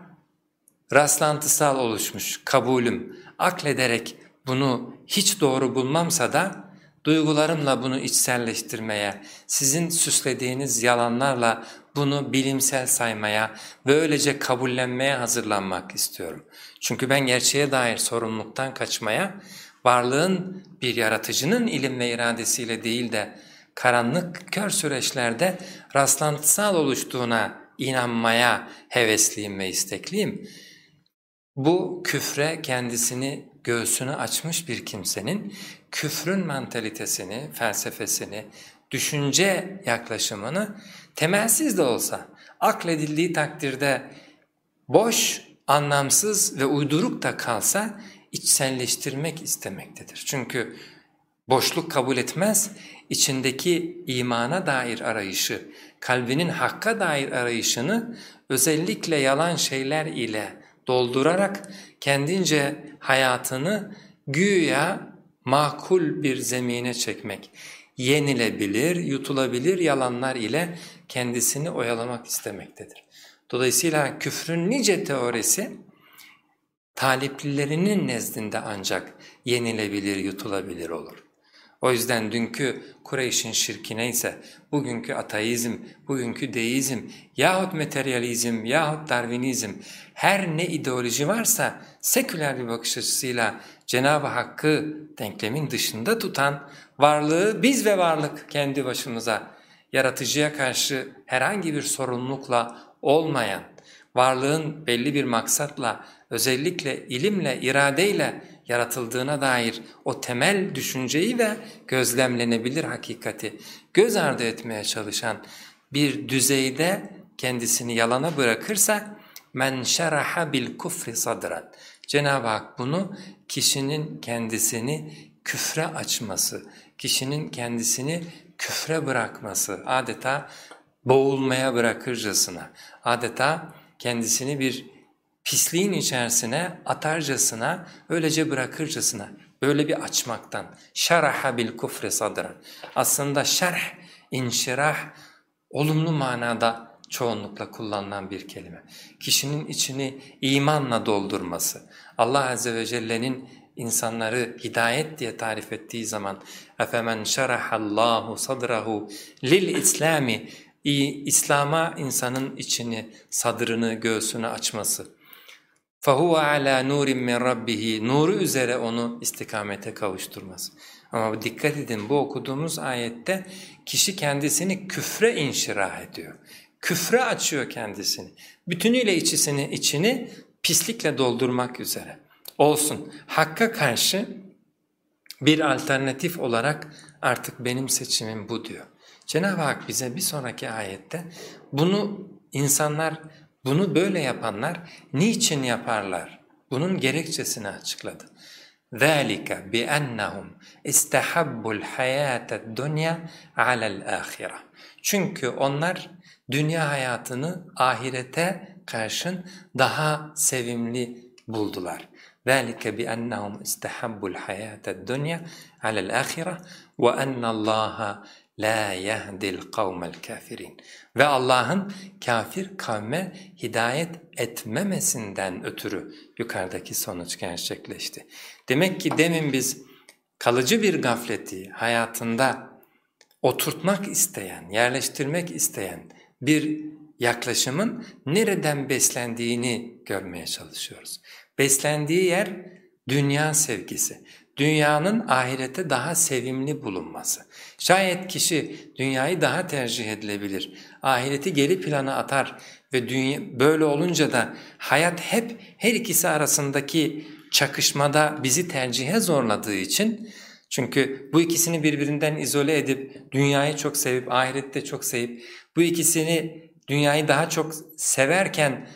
rastlantısal oluşmuş, kabulüm, aklederek bunu hiç doğru bulmamsa da duygularımla bunu içselleştirmeye, sizin süslediğiniz yalanlarla bunu bilimsel saymaya ve öylece kabullenmeye hazırlanmak istiyorum. Çünkü ben gerçeğe dair sorumluluktan kaçmaya, varlığın bir yaratıcının ilim ve iradesiyle değil de karanlık kör süreçlerde rastlantısal oluştuğuna inanmaya hevesliyim ve istekliyim. Bu küfre kendisini göğsünü açmış bir kimsenin küfrün mantalitesini, felsefesini, düşünce yaklaşımını temelsiz de olsa akledildiği takdirde boş, anlamsız ve uyduruk da kalsa içselleştirmek istemektedir. Çünkü boşluk kabul etmez, içindeki imana dair arayışı, kalbinin hakka dair arayışını özellikle yalan şeyler ile doldurarak kendince hayatını güya makul bir zemine çekmek, yenilebilir, yutulabilir yalanlar ile kendisini oyalamak istemektedir. Dolayısıyla küfrün nice teorisi taliplilerinin nezdinde ancak yenilebilir, yutulabilir olur. O yüzden dünkü Kureyş'in şirki neyse, bugünkü ateizm, bugünkü deizm yahut materyalizm yahut darwinizm her ne ideoloji varsa seküler bir bakış açısıyla Cenab-ı Hakk'ı denklemin dışında tutan varlığı biz ve varlık kendi başımıza yaratıcıya karşı herhangi bir sorumlulukla olmayan, varlığın belli bir maksatla, özellikle ilimle, iradeyle yaratıldığına dair o temel düşünceyi ve gözlemlenebilir hakikati göz ardı etmeye çalışan bir düzeyde kendisini yalana bırakırsa men şeraha bil kufri sadran. Cenab-ı Hak bunu kişinin kendisini küfre açması, kişinin kendisini küfre bırakması, adeta boğulmaya bırakırcasına, adeta kendisini bir pisliğin içerisine atarcasına, öylece bırakırcasına, böyle bir açmaktan. Şaraha bil kufri sadran. Aslında şerh, inşirah, olumlu manada çoğunlukla kullanılan bir kelime. Kişinin içini imanla doldurması. Allah Azze ve Celle'nin insanları hidayet diye tarif ettiği zaman اَفَمَنْ شَرَحَ اللّٰهُ صَدْرَهُ لِلْاِسْلَامِ İslam'a insanın içini, sadrını, göğsünü açması. فَهُوَ عَلَى نُورٍ مِّنْ رَبِّهِ Nuru üzere onu istikamete kavuşturmaz. Ama dikkat edin bu okuduğumuz ayette kişi kendisini küfre inşirah ediyor. Küfre açıyor kendisini. Bütünüyle içisini, içini pislikle doldurmak üzere. Olsun. Hakka karşı bir alternatif olarak artık benim seçimim bu diyor. Cenab-ı Hak bize bir sonraki ayette bunu insanlar, bunu böyle yapanlar niçin yaparlar? Bunun gerekçesini açıkladı. ذَٰلِكَ بِأَنَّهُمْ اِسْتَحَبُّ الْحَيَاةَ الدُّنْيَا عَلَى الْآخِرَةِ Çünkü onlar dünya hayatını ahirete karşın daha sevimli buldular. ذَٰلِكَ بِأَنَّهُمْ اِسْتَحَبُّ الْحَيَاةَ الدُّنْيَا عَلَى الْآخِرَةِ وَأَنَّ اللّٰهَ la yehdil kavmel kafirin. ve Allah'ın kafir kavme hidayet etmemesinden ötürü yukarıdaki sonuç gerçekleşti. Demek ki demin biz kalıcı bir gafleti hayatında oturtmak isteyen, yerleştirmek isteyen bir yaklaşımın nereden beslendiğini görmeye çalışıyoruz. Beslendiği yer dünya sevgisi dünyanın ahirete daha sevimli bulunması. Şayet kişi dünyayı daha tercih edilebilir, ahireti geri plana atar ve dünya, böyle olunca da hayat hep her ikisi arasındaki çakışmada bizi tercihe zorladığı için çünkü bu ikisini birbirinden izole edip dünyayı çok sevip ahirette çok sevip bu ikisini dünyayı daha çok severken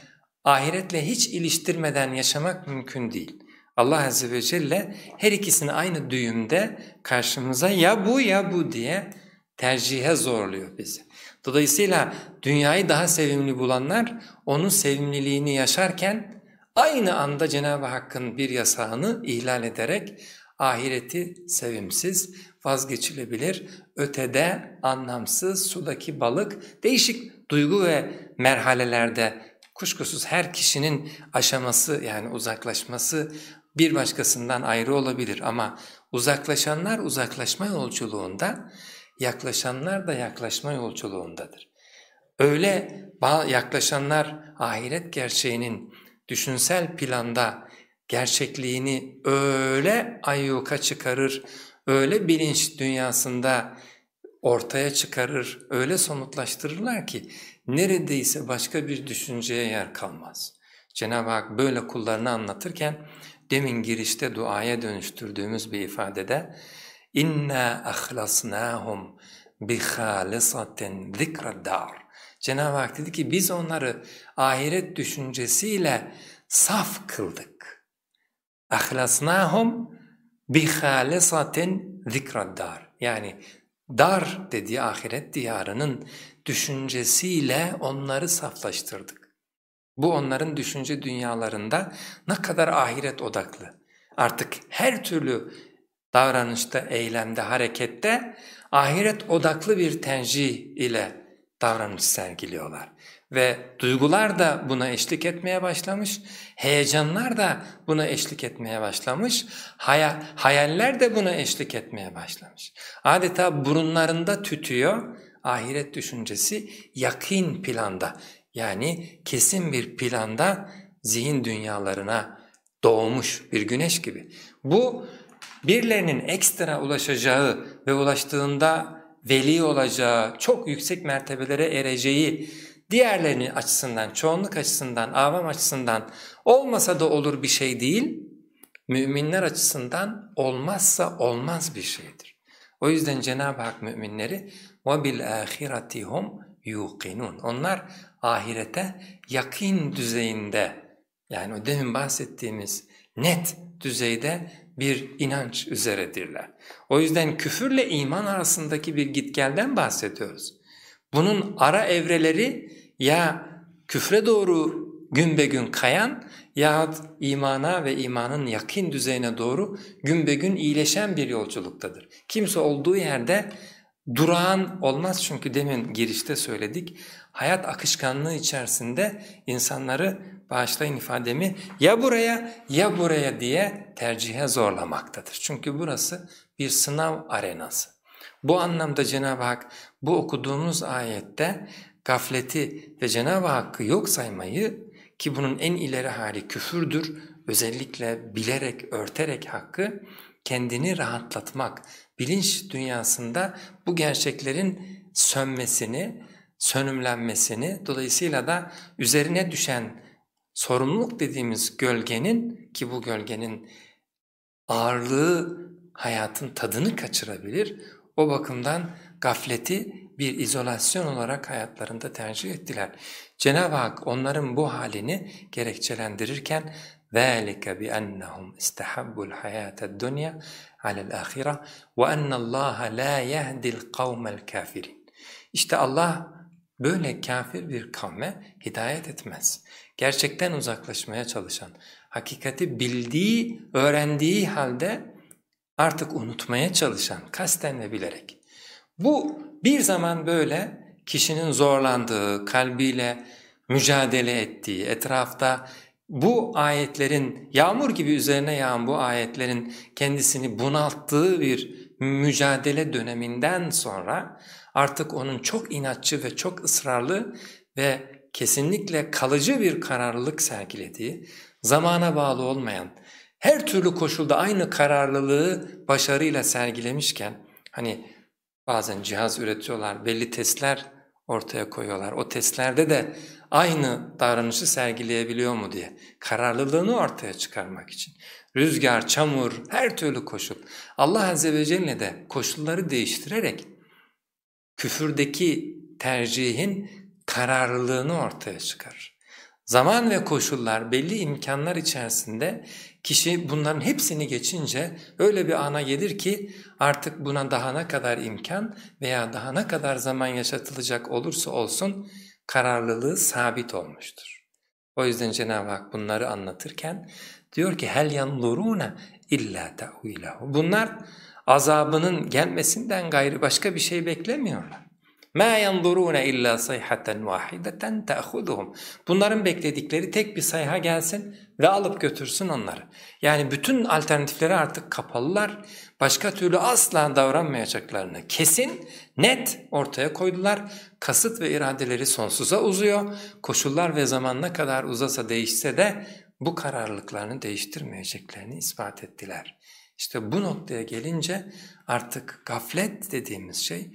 ahiretle hiç iliştirmeden yaşamak mümkün değil. Allah Azze ve Celle her ikisini aynı düğümde karşımıza ya bu ya bu diye tercihe zorluyor bizi. Dolayısıyla dünyayı daha sevimli bulanlar onun sevimliliğini yaşarken aynı anda Cenab-ı Hakk'ın bir yasağını ihlal ederek ahireti sevimsiz, vazgeçilebilir, ötede anlamsız, sudaki balık, değişik duygu ve merhalelerde kuşkusuz her kişinin aşaması yani uzaklaşması bir başkasından ayrı olabilir. Ama uzaklaşanlar uzaklaşma yolculuğunda, yaklaşanlar da yaklaşma yolculuğundadır. Öyle yaklaşanlar ahiret gerçeğinin düşünsel planda gerçekliğini öyle ayyuka çıkarır, öyle bilinç dünyasında ortaya çıkarır, öyle somutlaştırırlar ki neredeyse başka bir düşünceye yer kalmaz. Cenab-ı Hak böyle kullarını anlatırken demin girişte duaya dönüştürdüğümüz bir ifadede inna ahlasnahum bi halisatin zikrad-dar. Cenab-ı Hak dedi ki biz onları ahiret düşüncesiyle saf kıldık. Ahlasnahum bi halisatin zikrad-dar. Yani dar dediği ahiret diyarının düşüncesiyle onları saflaştırdık. Bu onların düşünce dünyalarında ne kadar ahiret odaklı. Artık her türlü davranışta, eylemde, harekette ahiret odaklı bir tercih ile davranış sergiliyorlar. Ve duygular da buna eşlik etmeye başlamış, heyecanlar da buna eşlik etmeye başlamış, haya, hayaller de buna eşlik etmeye başlamış. Adeta burunlarında tütüyor, ahiret düşüncesi yakin planda yani kesin bir planda zihin dünyalarına doğmuş bir güneş gibi. Bu birilerinin ekstra ulaşacağı ve ulaştığında veli olacağı, çok yüksek mertebelere ereceği, diğerlerinin açısından, çoğunluk açısından, avam açısından olmasa da olur bir şey değil, müminler açısından olmazsa olmaz bir şeydir. O yüzden Cenab-ı Hak müminleri وَبِالْآخِرَةِ هُمْ yuqinun. Onlar ahirete yakin düzeyinde yani o demin bahsettiğimiz net düzeyde bir inanç üzeredirler. O yüzden küfürle iman arasındaki bir gitgelden bahsediyoruz. Bunun ara evreleri ya küfre doğru gün be gün kayan yahut imana ve imanın yakin düzeyine doğru gün be gün iyileşen bir yolculuktadır. Kimse olduğu yerde Durağan olmaz çünkü demin girişte söyledik. Hayat akışkanlığı içerisinde insanları bağışlayın ifademi ya buraya ya buraya diye tercihe zorlamaktadır. Çünkü burası bir sınav arenası. Bu anlamda Cenab-ı Hak bu okuduğumuz ayette gafleti ve Cenab-ı Hakk'ı yok saymayı ki bunun en ileri hali küfürdür, özellikle bilerek, örterek hakkı kendini rahatlatmak, bilinç dünyasında bu gerçeklerin sönmesini, sönümlenmesini, dolayısıyla da üzerine düşen sorumluluk dediğimiz gölgenin ki bu gölgenin ağırlığı hayatın tadını kaçırabilir, o bakımdan gafleti bir izolasyon olarak hayatlarında tercih ettiler. Cenab-ı Hak onların bu halini gerekçelendirirken ذَٰلِكَ بِأَنَّهُمْ اِسْتَحَبُّ الْحَيَاةَ الدُّنْيَا عَلَى الْآخِرَةِ وَأَنَّ اللّٰهَ لَا يَهْدِ الْقَوْمَ الْكَافِرِينَ İşte Allah böyle kafir bir kavme hidayet etmez. Gerçekten uzaklaşmaya çalışan, hakikati bildiği, öğrendiği halde artık unutmaya çalışan, kasten ve bilerek. Bu bir zaman böyle kişinin zorlandığı, kalbiyle mücadele ettiği, etrafta bu ayetlerin, yağmur gibi üzerine yağan bu ayetlerin kendisini bunalttığı bir mücadele döneminden sonra artık onun çok inatçı ve çok ısrarlı ve kesinlikle kalıcı bir kararlılık sergilediği, zamana bağlı olmayan, her türlü koşulda aynı kararlılığı başarıyla sergilemişken, hani bazen cihaz üretiyorlar, belli testler ortaya koyuyorlar. O testlerde de aynı davranışı sergileyebiliyor mu diye kararlılığını ortaya çıkarmak için. Rüzgar, çamur, her türlü koşul. Allah Azze ve Celle de koşulları değiştirerek küfürdeki tercihin kararlılığını ortaya çıkarır. Zaman ve koşullar belli imkanlar içerisinde kişi bunların hepsini geçince öyle bir ana gelir ki artık buna daha ne kadar imkan veya daha ne kadar zaman yaşatılacak olursa olsun kararlılığı sabit olmuştur. O yüzden Cenab-ı Hak bunları anlatırken diyor ki hel yanzuruna illa ta'vilahu. Bunlar azabının gelmesinden gayrı başka bir şey beklemiyorlar. مَا يَنْظُرُونَ اِلَّا صَيْحَةً وَاحِدَةً تَأْخُذُهُمْ Bunların bekledikleri tek bir sayha gelsin ve alıp götürsün onları. Yani bütün alternatifleri artık kapalılar, başka türlü asla davranmayacaklarını kesin, net ortaya koydular. Kasıt ve iradeleri sonsuza uzuyor, koşullar ve zaman ne kadar uzasa değişse de bu kararlılıklarını değiştirmeyeceklerini ispat ettiler. İşte bu noktaya gelince artık gaflet dediğimiz şey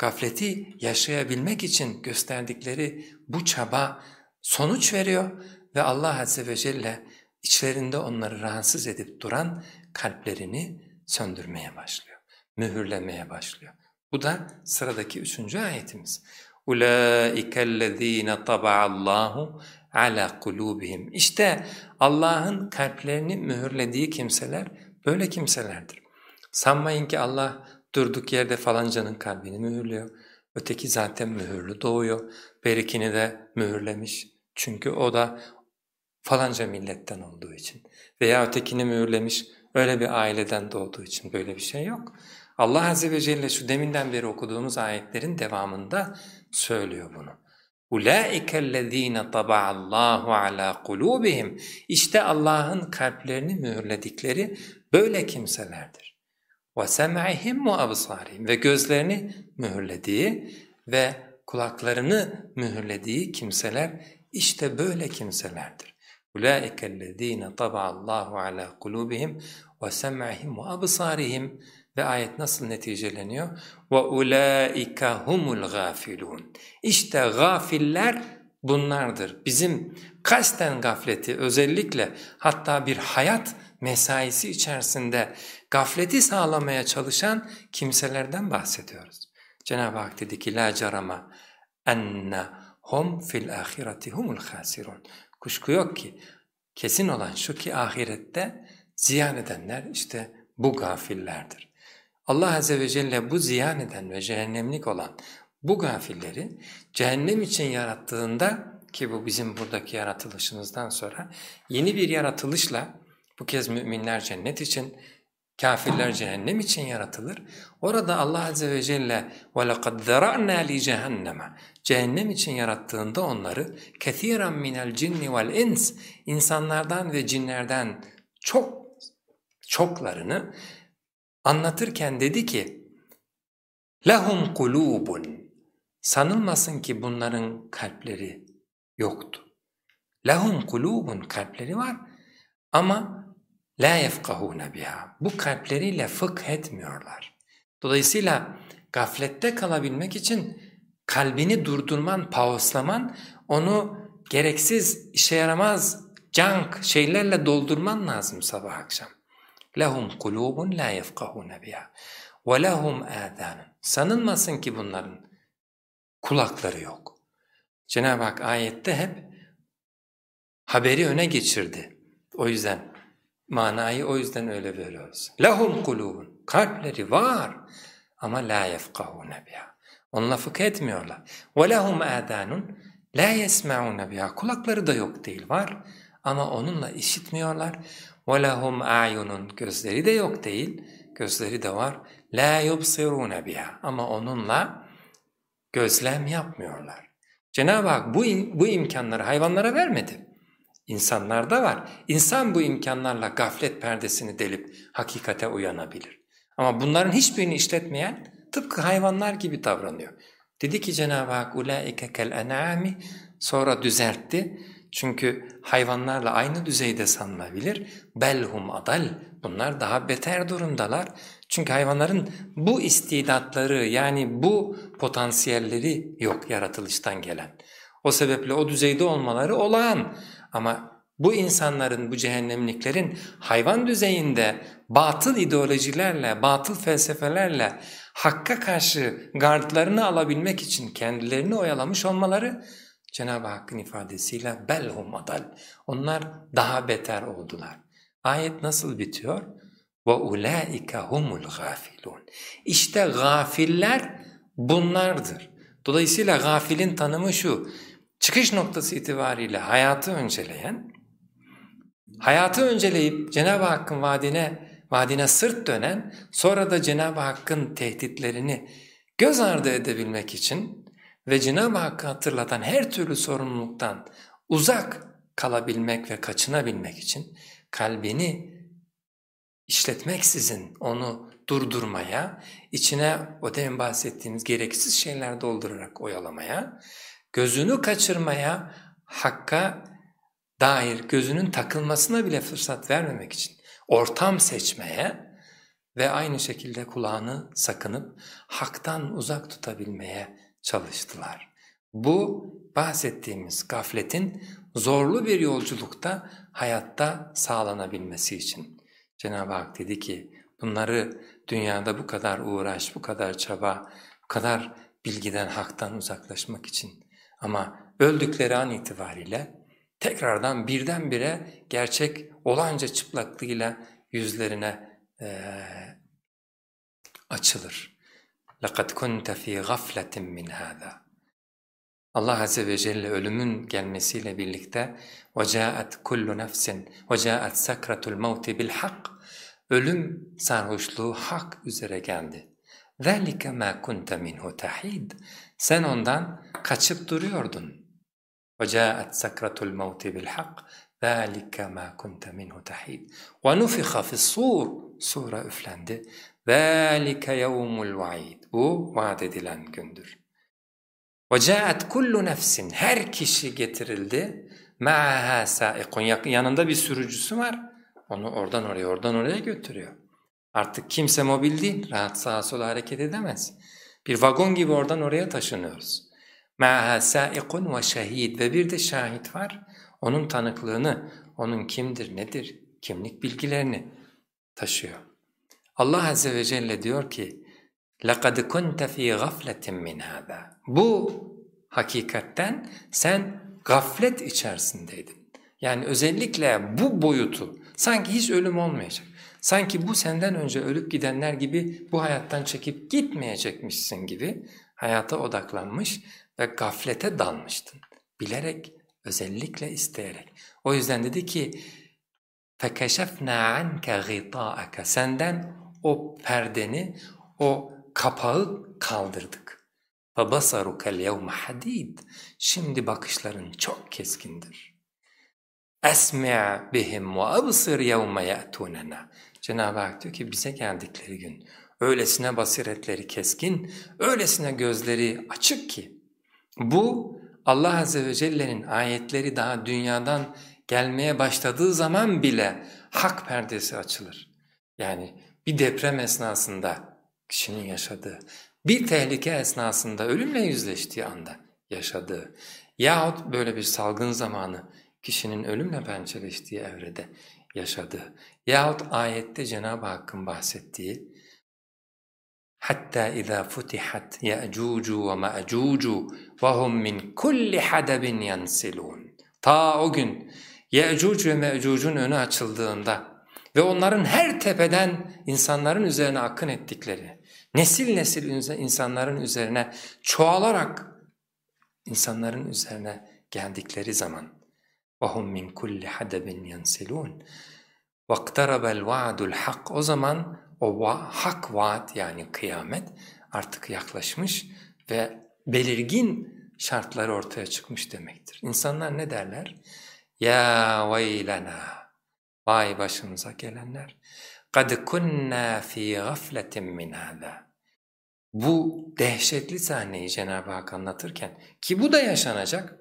gafleti yaşayabilmek için gösterdikleri bu çaba sonuç veriyor ve Allah Azze ve Celle içlerinde onları rahatsız edip duran kalplerini söndürmeye başlıyor, mühürlemeye başlıyor. Bu da sıradaki üçüncü ayetimiz. اُولَٰئِكَ الَّذ۪ينَ طَبَعَ اللّٰهُ عَلَى قُلُوبِهِمْ İşte Allah'ın kalplerini mühürlediği kimseler böyle kimselerdir. Sanmayın ki Allah Durduk yerde falancanın kalbini mühürlüyor. Öteki zaten mühürlü doğuyor. Berikini de mühürlemiş. Çünkü o da falanca milletten olduğu için. Veya ötekini mühürlemiş, öyle bir aileden doğduğu için böyle bir şey yok. Allah Azze ve Celle şu deminden beri okuduğumuz ayetlerin devamında söylüyor bunu. اُولَٰئِكَ الَّذ۪ينَ طَبَعَ اللّٰهُ عَلَى قُلُوبِهِمْ İşte Allah'ın kalplerini mühürledikleri böyle kimselerdir. وَسَمْعِهِمْ وَأَبْصَارِهِمْ Ve gözlerini mühürlediği ve kulaklarını mühürlediği kimseler işte böyle kimselerdir. اُولَٰئِكَ الَّذ۪ينَ طَبَعَ اللّٰهُ عَلَى قُلُوبِهِمْ وَسَمْعِهِمْ وَأَبْصَارِهِمْ Ve ayet nasıl neticeleniyor? وَاُولَٰئِكَ هُمُ الْغَافِلُونَ İşte gafiller bunlardır. Bizim kasten gafleti özellikle hatta bir hayat mesaisi içerisinde gafleti sağlamaya çalışan kimselerden bahsediyoruz. Cenab-ı Hak dedi ki la carama enne hum fil ahireti humul hasirun. Kuşku yok ki kesin olan şu ki ahirette ziyan edenler işte bu gafillerdir. Allah Azze ve Celle bu ziyan eden ve cehennemlik olan bu gafilleri cehennem için yarattığında ki bu bizim buradaki yaratılışımızdan sonra yeni bir yaratılışla bu kez müminler cennet için, kafirler cehennem için yaratılır. Orada Allah Azze ve Celle وَلَقَدْ ذَرَعْنَا لِجَهَنَّمَ Cehennem için yarattığında onları كَثِيرًا مِنَ الْجِنِّ وَالْاِنْسِ insanlardan ve cinlerden çok çoklarını anlatırken dedi ki لَهُمْ قُلُوبٌ Sanılmasın ki bunların kalpleri yoktu. لَهُمْ قُلُوبٌ Kalpleri var ama La yefkahune biha. Bu kalpleriyle fıkh etmiyorlar. Dolayısıyla gaflette kalabilmek için kalbini durdurman, pauslaman, onu gereksiz, işe yaramaz, cank şeylerle doldurman lazım sabah akşam. Lahum kulubun la yefkahune biha. Ve lahum âdânun. Sanılmasın ki bunların kulakları yok. Cenab-ı Hak ayette hep haberi öne geçirdi. O yüzden manayı o yüzden öyle böyle olsun. Lahum kulubun kalpleri var ama la yefkahune biha. Onunla fıkh etmiyorlar. Ve lehum adanun la yesmaune biha. Kulakları da yok değil var ama onunla işitmiyorlar. Ve lehum ayunun gözleri de yok değil. Gözleri de var. La yubsirune biha. Ama onunla gözlem yapmıyorlar. Cenab-ı Hak bu, bu imkanları hayvanlara vermedi. İnsanlarda var. İnsan bu imkanlarla gaflet perdesini delip hakikate uyanabilir. Ama bunların hiçbirini işletmeyen tıpkı hayvanlar gibi davranıyor. Dedi ki Cenab-ı Hak ulaike kel en'ami sonra düzeltti. Çünkü hayvanlarla aynı düzeyde sanılabilir. Belhum adal. Bunlar daha beter durumdalar. Çünkü hayvanların bu istidatları yani bu potansiyelleri yok yaratılıştan gelen. O sebeple o düzeyde olmaları olağan. Ama bu insanların, bu cehennemliklerin hayvan düzeyinde batıl ideolojilerle, batıl felsefelerle hakka karşı gardlarını alabilmek için kendilerini oyalamış olmaları Cenab-ı Hakk'ın ifadesiyle belhum adal. Onlar daha beter oldular. Ayet nasıl bitiyor? Ulaike humul gafilun. İşte gafiller bunlardır. Dolayısıyla gafilin tanımı şu. Çıkış noktası itibariyle hayatı önceleyen, hayatı önceleyip Cenab-ı Hakk'ın vaadine vaadine sırt dönen, sonra da Cenab-ı Hakk'ın tehditlerini göz ardı edebilmek için ve Cenab-ı Hakk'ı hatırlatan her türlü sorumluluktan uzak kalabilmek ve kaçınabilmek için kalbini işletmeksizin onu durdurmaya, içine o demin bahsettiğimiz gereksiz şeyler doldurarak oyalamaya, gözünü kaçırmaya, hakka dair gözünün takılmasına bile fırsat vermemek için ortam seçmeye ve aynı şekilde kulağını sakınıp haktan uzak tutabilmeye çalıştılar. Bu bahsettiğimiz gafletin zorlu bir yolculukta hayatta sağlanabilmesi için. Cenab-ı Hak dedi ki bunları dünyada bu kadar uğraş, bu kadar çaba, bu kadar bilgiden, haktan uzaklaşmak için ama öldükleri an itibariyle tekrardan birdenbire gerçek olanca çıplaklığıyla yüzlerine e, açılır. لَقَدْ كُنْتَ ف۪ي غَفْلَةٍ مِّنْ هَذَا Allah Azze ve Celle ölümün gelmesiyle birlikte وَجَاءَتْ كُلُّ نَفْسٍ وَجَاءَتْ سَكْرَةُ الْمَوْتِ بِالْحَقِّ Ölüm sarhoşluğu hak üzere geldi. ذَلِكَ مَا كُنْتَ مِنْهُ تَحِيدٍ Sen ondan kaçıp duruyordun. وَجَاءَتْ سَكْرَةُ الْمَوْتِ بِالْحَقِّ ذَٰلِكَ مَا كُنْتَ مِنْهُ تَحِيدٍ وَنُفِخَ فِي الصُّورِ Sura üflendi. ذَٰلِكَ يَوْمُ الْوَعِيدِ Bu vaat edilen gündür. وَجَاءَتْ كُلُّ نَفْسٍ Her kişi getirildi. مَعَهَا سَائِقٌ Yanında bir sürücüsü var. Onu oradan oraya, oradan oraya götürüyor. Artık kimse mobil değil, rahat sağa sola hareket edemez. Bir vagon gibi oradan oraya taşınıyoruz. مَعَهَا سَائِقٌ وَشَهِيدٌ Ve bir de şahit var. Onun tanıklığını, onun kimdir, nedir, kimlik bilgilerini taşıyor. Allah Azze ve Celle diyor ki, لَقَدْ كُنْتَ ف۪ي غَفْلَةٍ مِّنْ هَذَا Bu hakikatten sen gaflet içerisindeydin. Yani özellikle bu boyutu, sanki hiç ölüm olmayacak. Sanki bu senden önce ölüp gidenler gibi bu hayattan çekip gitmeyecekmişsin gibi hayata odaklanmış ve gaflete dalmıştın. Bilerek, özellikle isteyerek. O yüzden dedi ki فَكَشَفْنَا عَنْكَ غِطَاءَكَ Senden o perdeni, o kapağı kaldırdık. فَبَصَرُكَ الْيَوْمَ حَد۪يدٍ Şimdi bakışların çok keskindir. اَسْمِعْ بِهِمْ وَأَبْصِرْ يَوْمَ يَأْتُونَنَا Cenab-ı Hak diyor ki bize geldikleri gün öylesine basiretleri keskin, öylesine gözleri açık ki bu Allah Azze ve Celle'nin ayetleri daha dünyadan gelmeye başladığı zaman bile hak perdesi açılır. Yani bir deprem esnasında kişinin yaşadığı, bir tehlike esnasında ölümle yüzleştiği anda yaşadığı yahut böyle bir salgın zamanı kişinin ölümle pençeleştiği evrede yaşadığı yahut ayette Cenab-ı Hakk'ın bahsettiği حتى إذا فتحت يأجوج ومأجوج وهم من كل حدب ينسلون Ta o gün Ye'cuc ve Me'cuc'un önü açıldığında ve onların her tepeden insanların üzerine akın ettikleri, nesil nesil insanların üzerine çoğalarak insanların üzerine geldikleri zaman وَهُمْ مِنْ كُلِّ حَدَبٍ يَنْسِلُونَ وَاقْتَرَبَ الْوَعْدُ الْحَقِّ O zaman o va hak vaat yani kıyamet artık yaklaşmış ve belirgin şartları ortaya çıkmış demektir. İnsanlar ne derler? Ya veylena, vay başımıza gelenler. Kad kunna fi gafletin min. Bu dehşetli sahneyi Cenab-ı Hak anlatırken ki bu da yaşanacak.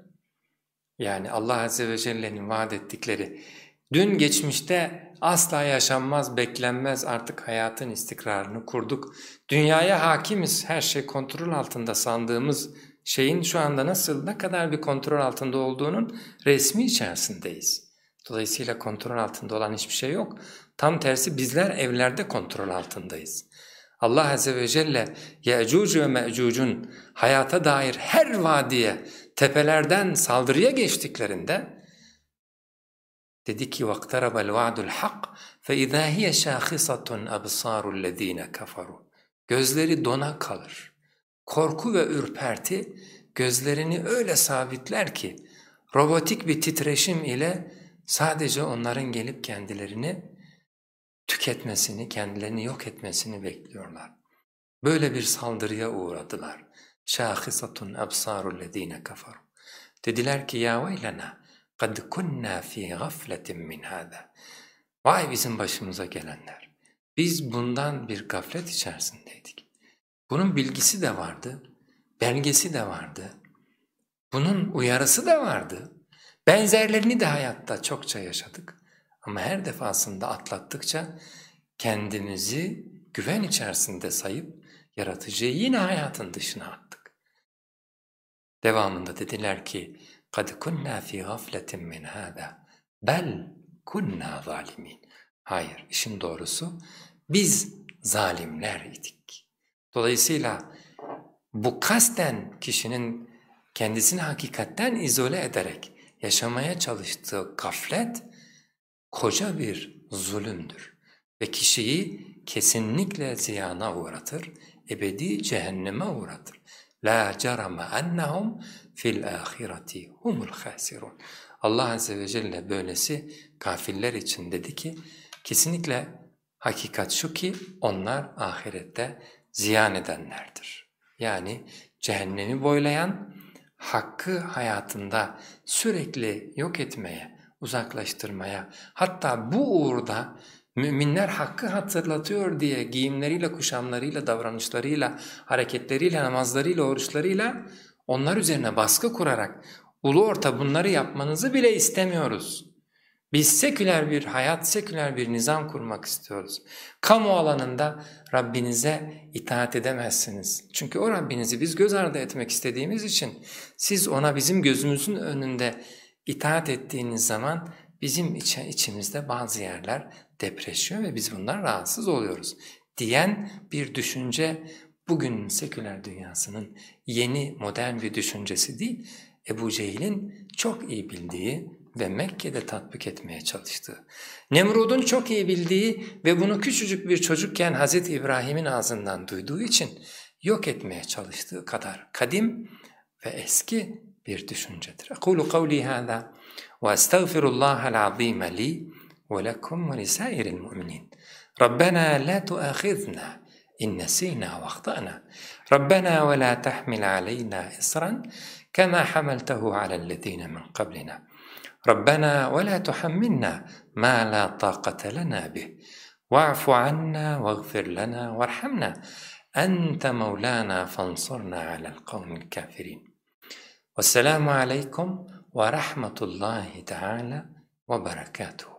Yani Allah Azze ve Celle'nin vaat ettikleri dün geçmişte asla yaşanmaz, beklenmez artık hayatın istikrarını kurduk. Dünyaya hakimiz, her şey kontrol altında sandığımız şeyin şu anda nasıl, ne kadar bir kontrol altında olduğunun resmi içerisindeyiz. Dolayısıyla kontrol altında olan hiçbir şey yok. Tam tersi bizler evlerde kontrol altındayız. Allah Azze ve Celle Ye'cuc ve Me'cuc'un hayata dair her vadiye, tepelerden saldırıya geçtiklerinde dedi ki وَاقْتَرَبَ الْوَعْدُ الْحَقِّ فَاِذَا هِيَ شَاخِصَةٌ أَبْصَارُ الَّذ۪ينَ كَفَرُوا Gözleri dona kalır. Korku ve ürperti gözlerini öyle sabitler ki robotik bir titreşim ile sadece onların gelip kendilerini tüketmesini, kendilerini yok etmesini bekliyorlar. Böyle bir saldırıya uğradılar. شَاخِصَةٌ أَبْصَارُ الَّذ۪ينَ كَفَرُوا Dediler ki ya veylena قَدْ كُنَّا ف۪ي غَفْلَةٍ مِنْ هَذَا Vay bizim başımıza gelenler. Biz bundan bir gaflet içerisindeydik. Bunun bilgisi de vardı, belgesi de vardı, bunun uyarısı da vardı. Benzerlerini de hayatta çokça yaşadık. Ama her defasında atlattıkça kendimizi güven içerisinde sayıp yaratıcıyı yine hayatın dışına attık. Devamında dediler ki قَدْ كُنَّا فِي غَفْلَةٍ مِنْ هَذَا بَلْ كُنَّا ظَالِمِينَ Hayır, işin doğrusu biz zalimler idik. Dolayısıyla bu kasten kişinin kendisini hakikatten izole ederek yaşamaya çalıştığı gaflet koca bir zulümdür ve kişiyi kesinlikle ziyana uğratır, ebedi cehenneme uğratır. La cerame ennehum fil ahireti humul hasirun. Allah Azze ve Celle böylesi kafirler için dedi ki kesinlikle hakikat şu ki onlar ahirette ziyan edenlerdir. Yani cehennemi boylayan, hakkı hayatında sürekli yok etmeye, uzaklaştırmaya, hatta bu uğurda müminler hakkı hatırlatıyor diye giyimleriyle, kuşamlarıyla, davranışlarıyla, hareketleriyle, namazlarıyla, oruçlarıyla onlar üzerine baskı kurarak ulu orta bunları yapmanızı bile istemiyoruz. Biz seküler bir hayat, seküler bir nizam kurmak istiyoruz. Kamu alanında Rabbinize itaat edemezsiniz. Çünkü o Rabbinizi biz göz ardı etmek istediğimiz için siz ona bizim gözümüzün önünde itaat ettiğiniz zaman Bizim içe, içimizde bazı yerler depreşiyor ve biz bundan rahatsız oluyoruz diyen bir düşünce bugünün seküler dünyasının yeni modern bir düşüncesi değil, Ebu Cehil'in çok iyi bildiği ve Mekke'de tatbik etmeye çalıştığı, Nemrud'un çok iyi bildiği ve bunu küçücük bir çocukken Hz. İbrahim'in ağzından duyduğu için yok etmeye çalıştığı kadar kadim ve eski bir düşüncedir. Ekulu kavli hâdâ. وأستغفر الله العظيم لي ولكم ولسائر المؤمنين. ربنا لا تؤاخذنا إن نسينا واخطأنا. ربنا ولا تحمل علينا إصرا كما حملته على الذين من قبلنا. ربنا ولا تحملنا ما لا طاقة لنا به. واعف عنا واغفر لنا وارحمنا. أنت مولانا فانصرنا على القوم الكافرين. والسلام عليكم ورحمة الله تعالى وبركاته.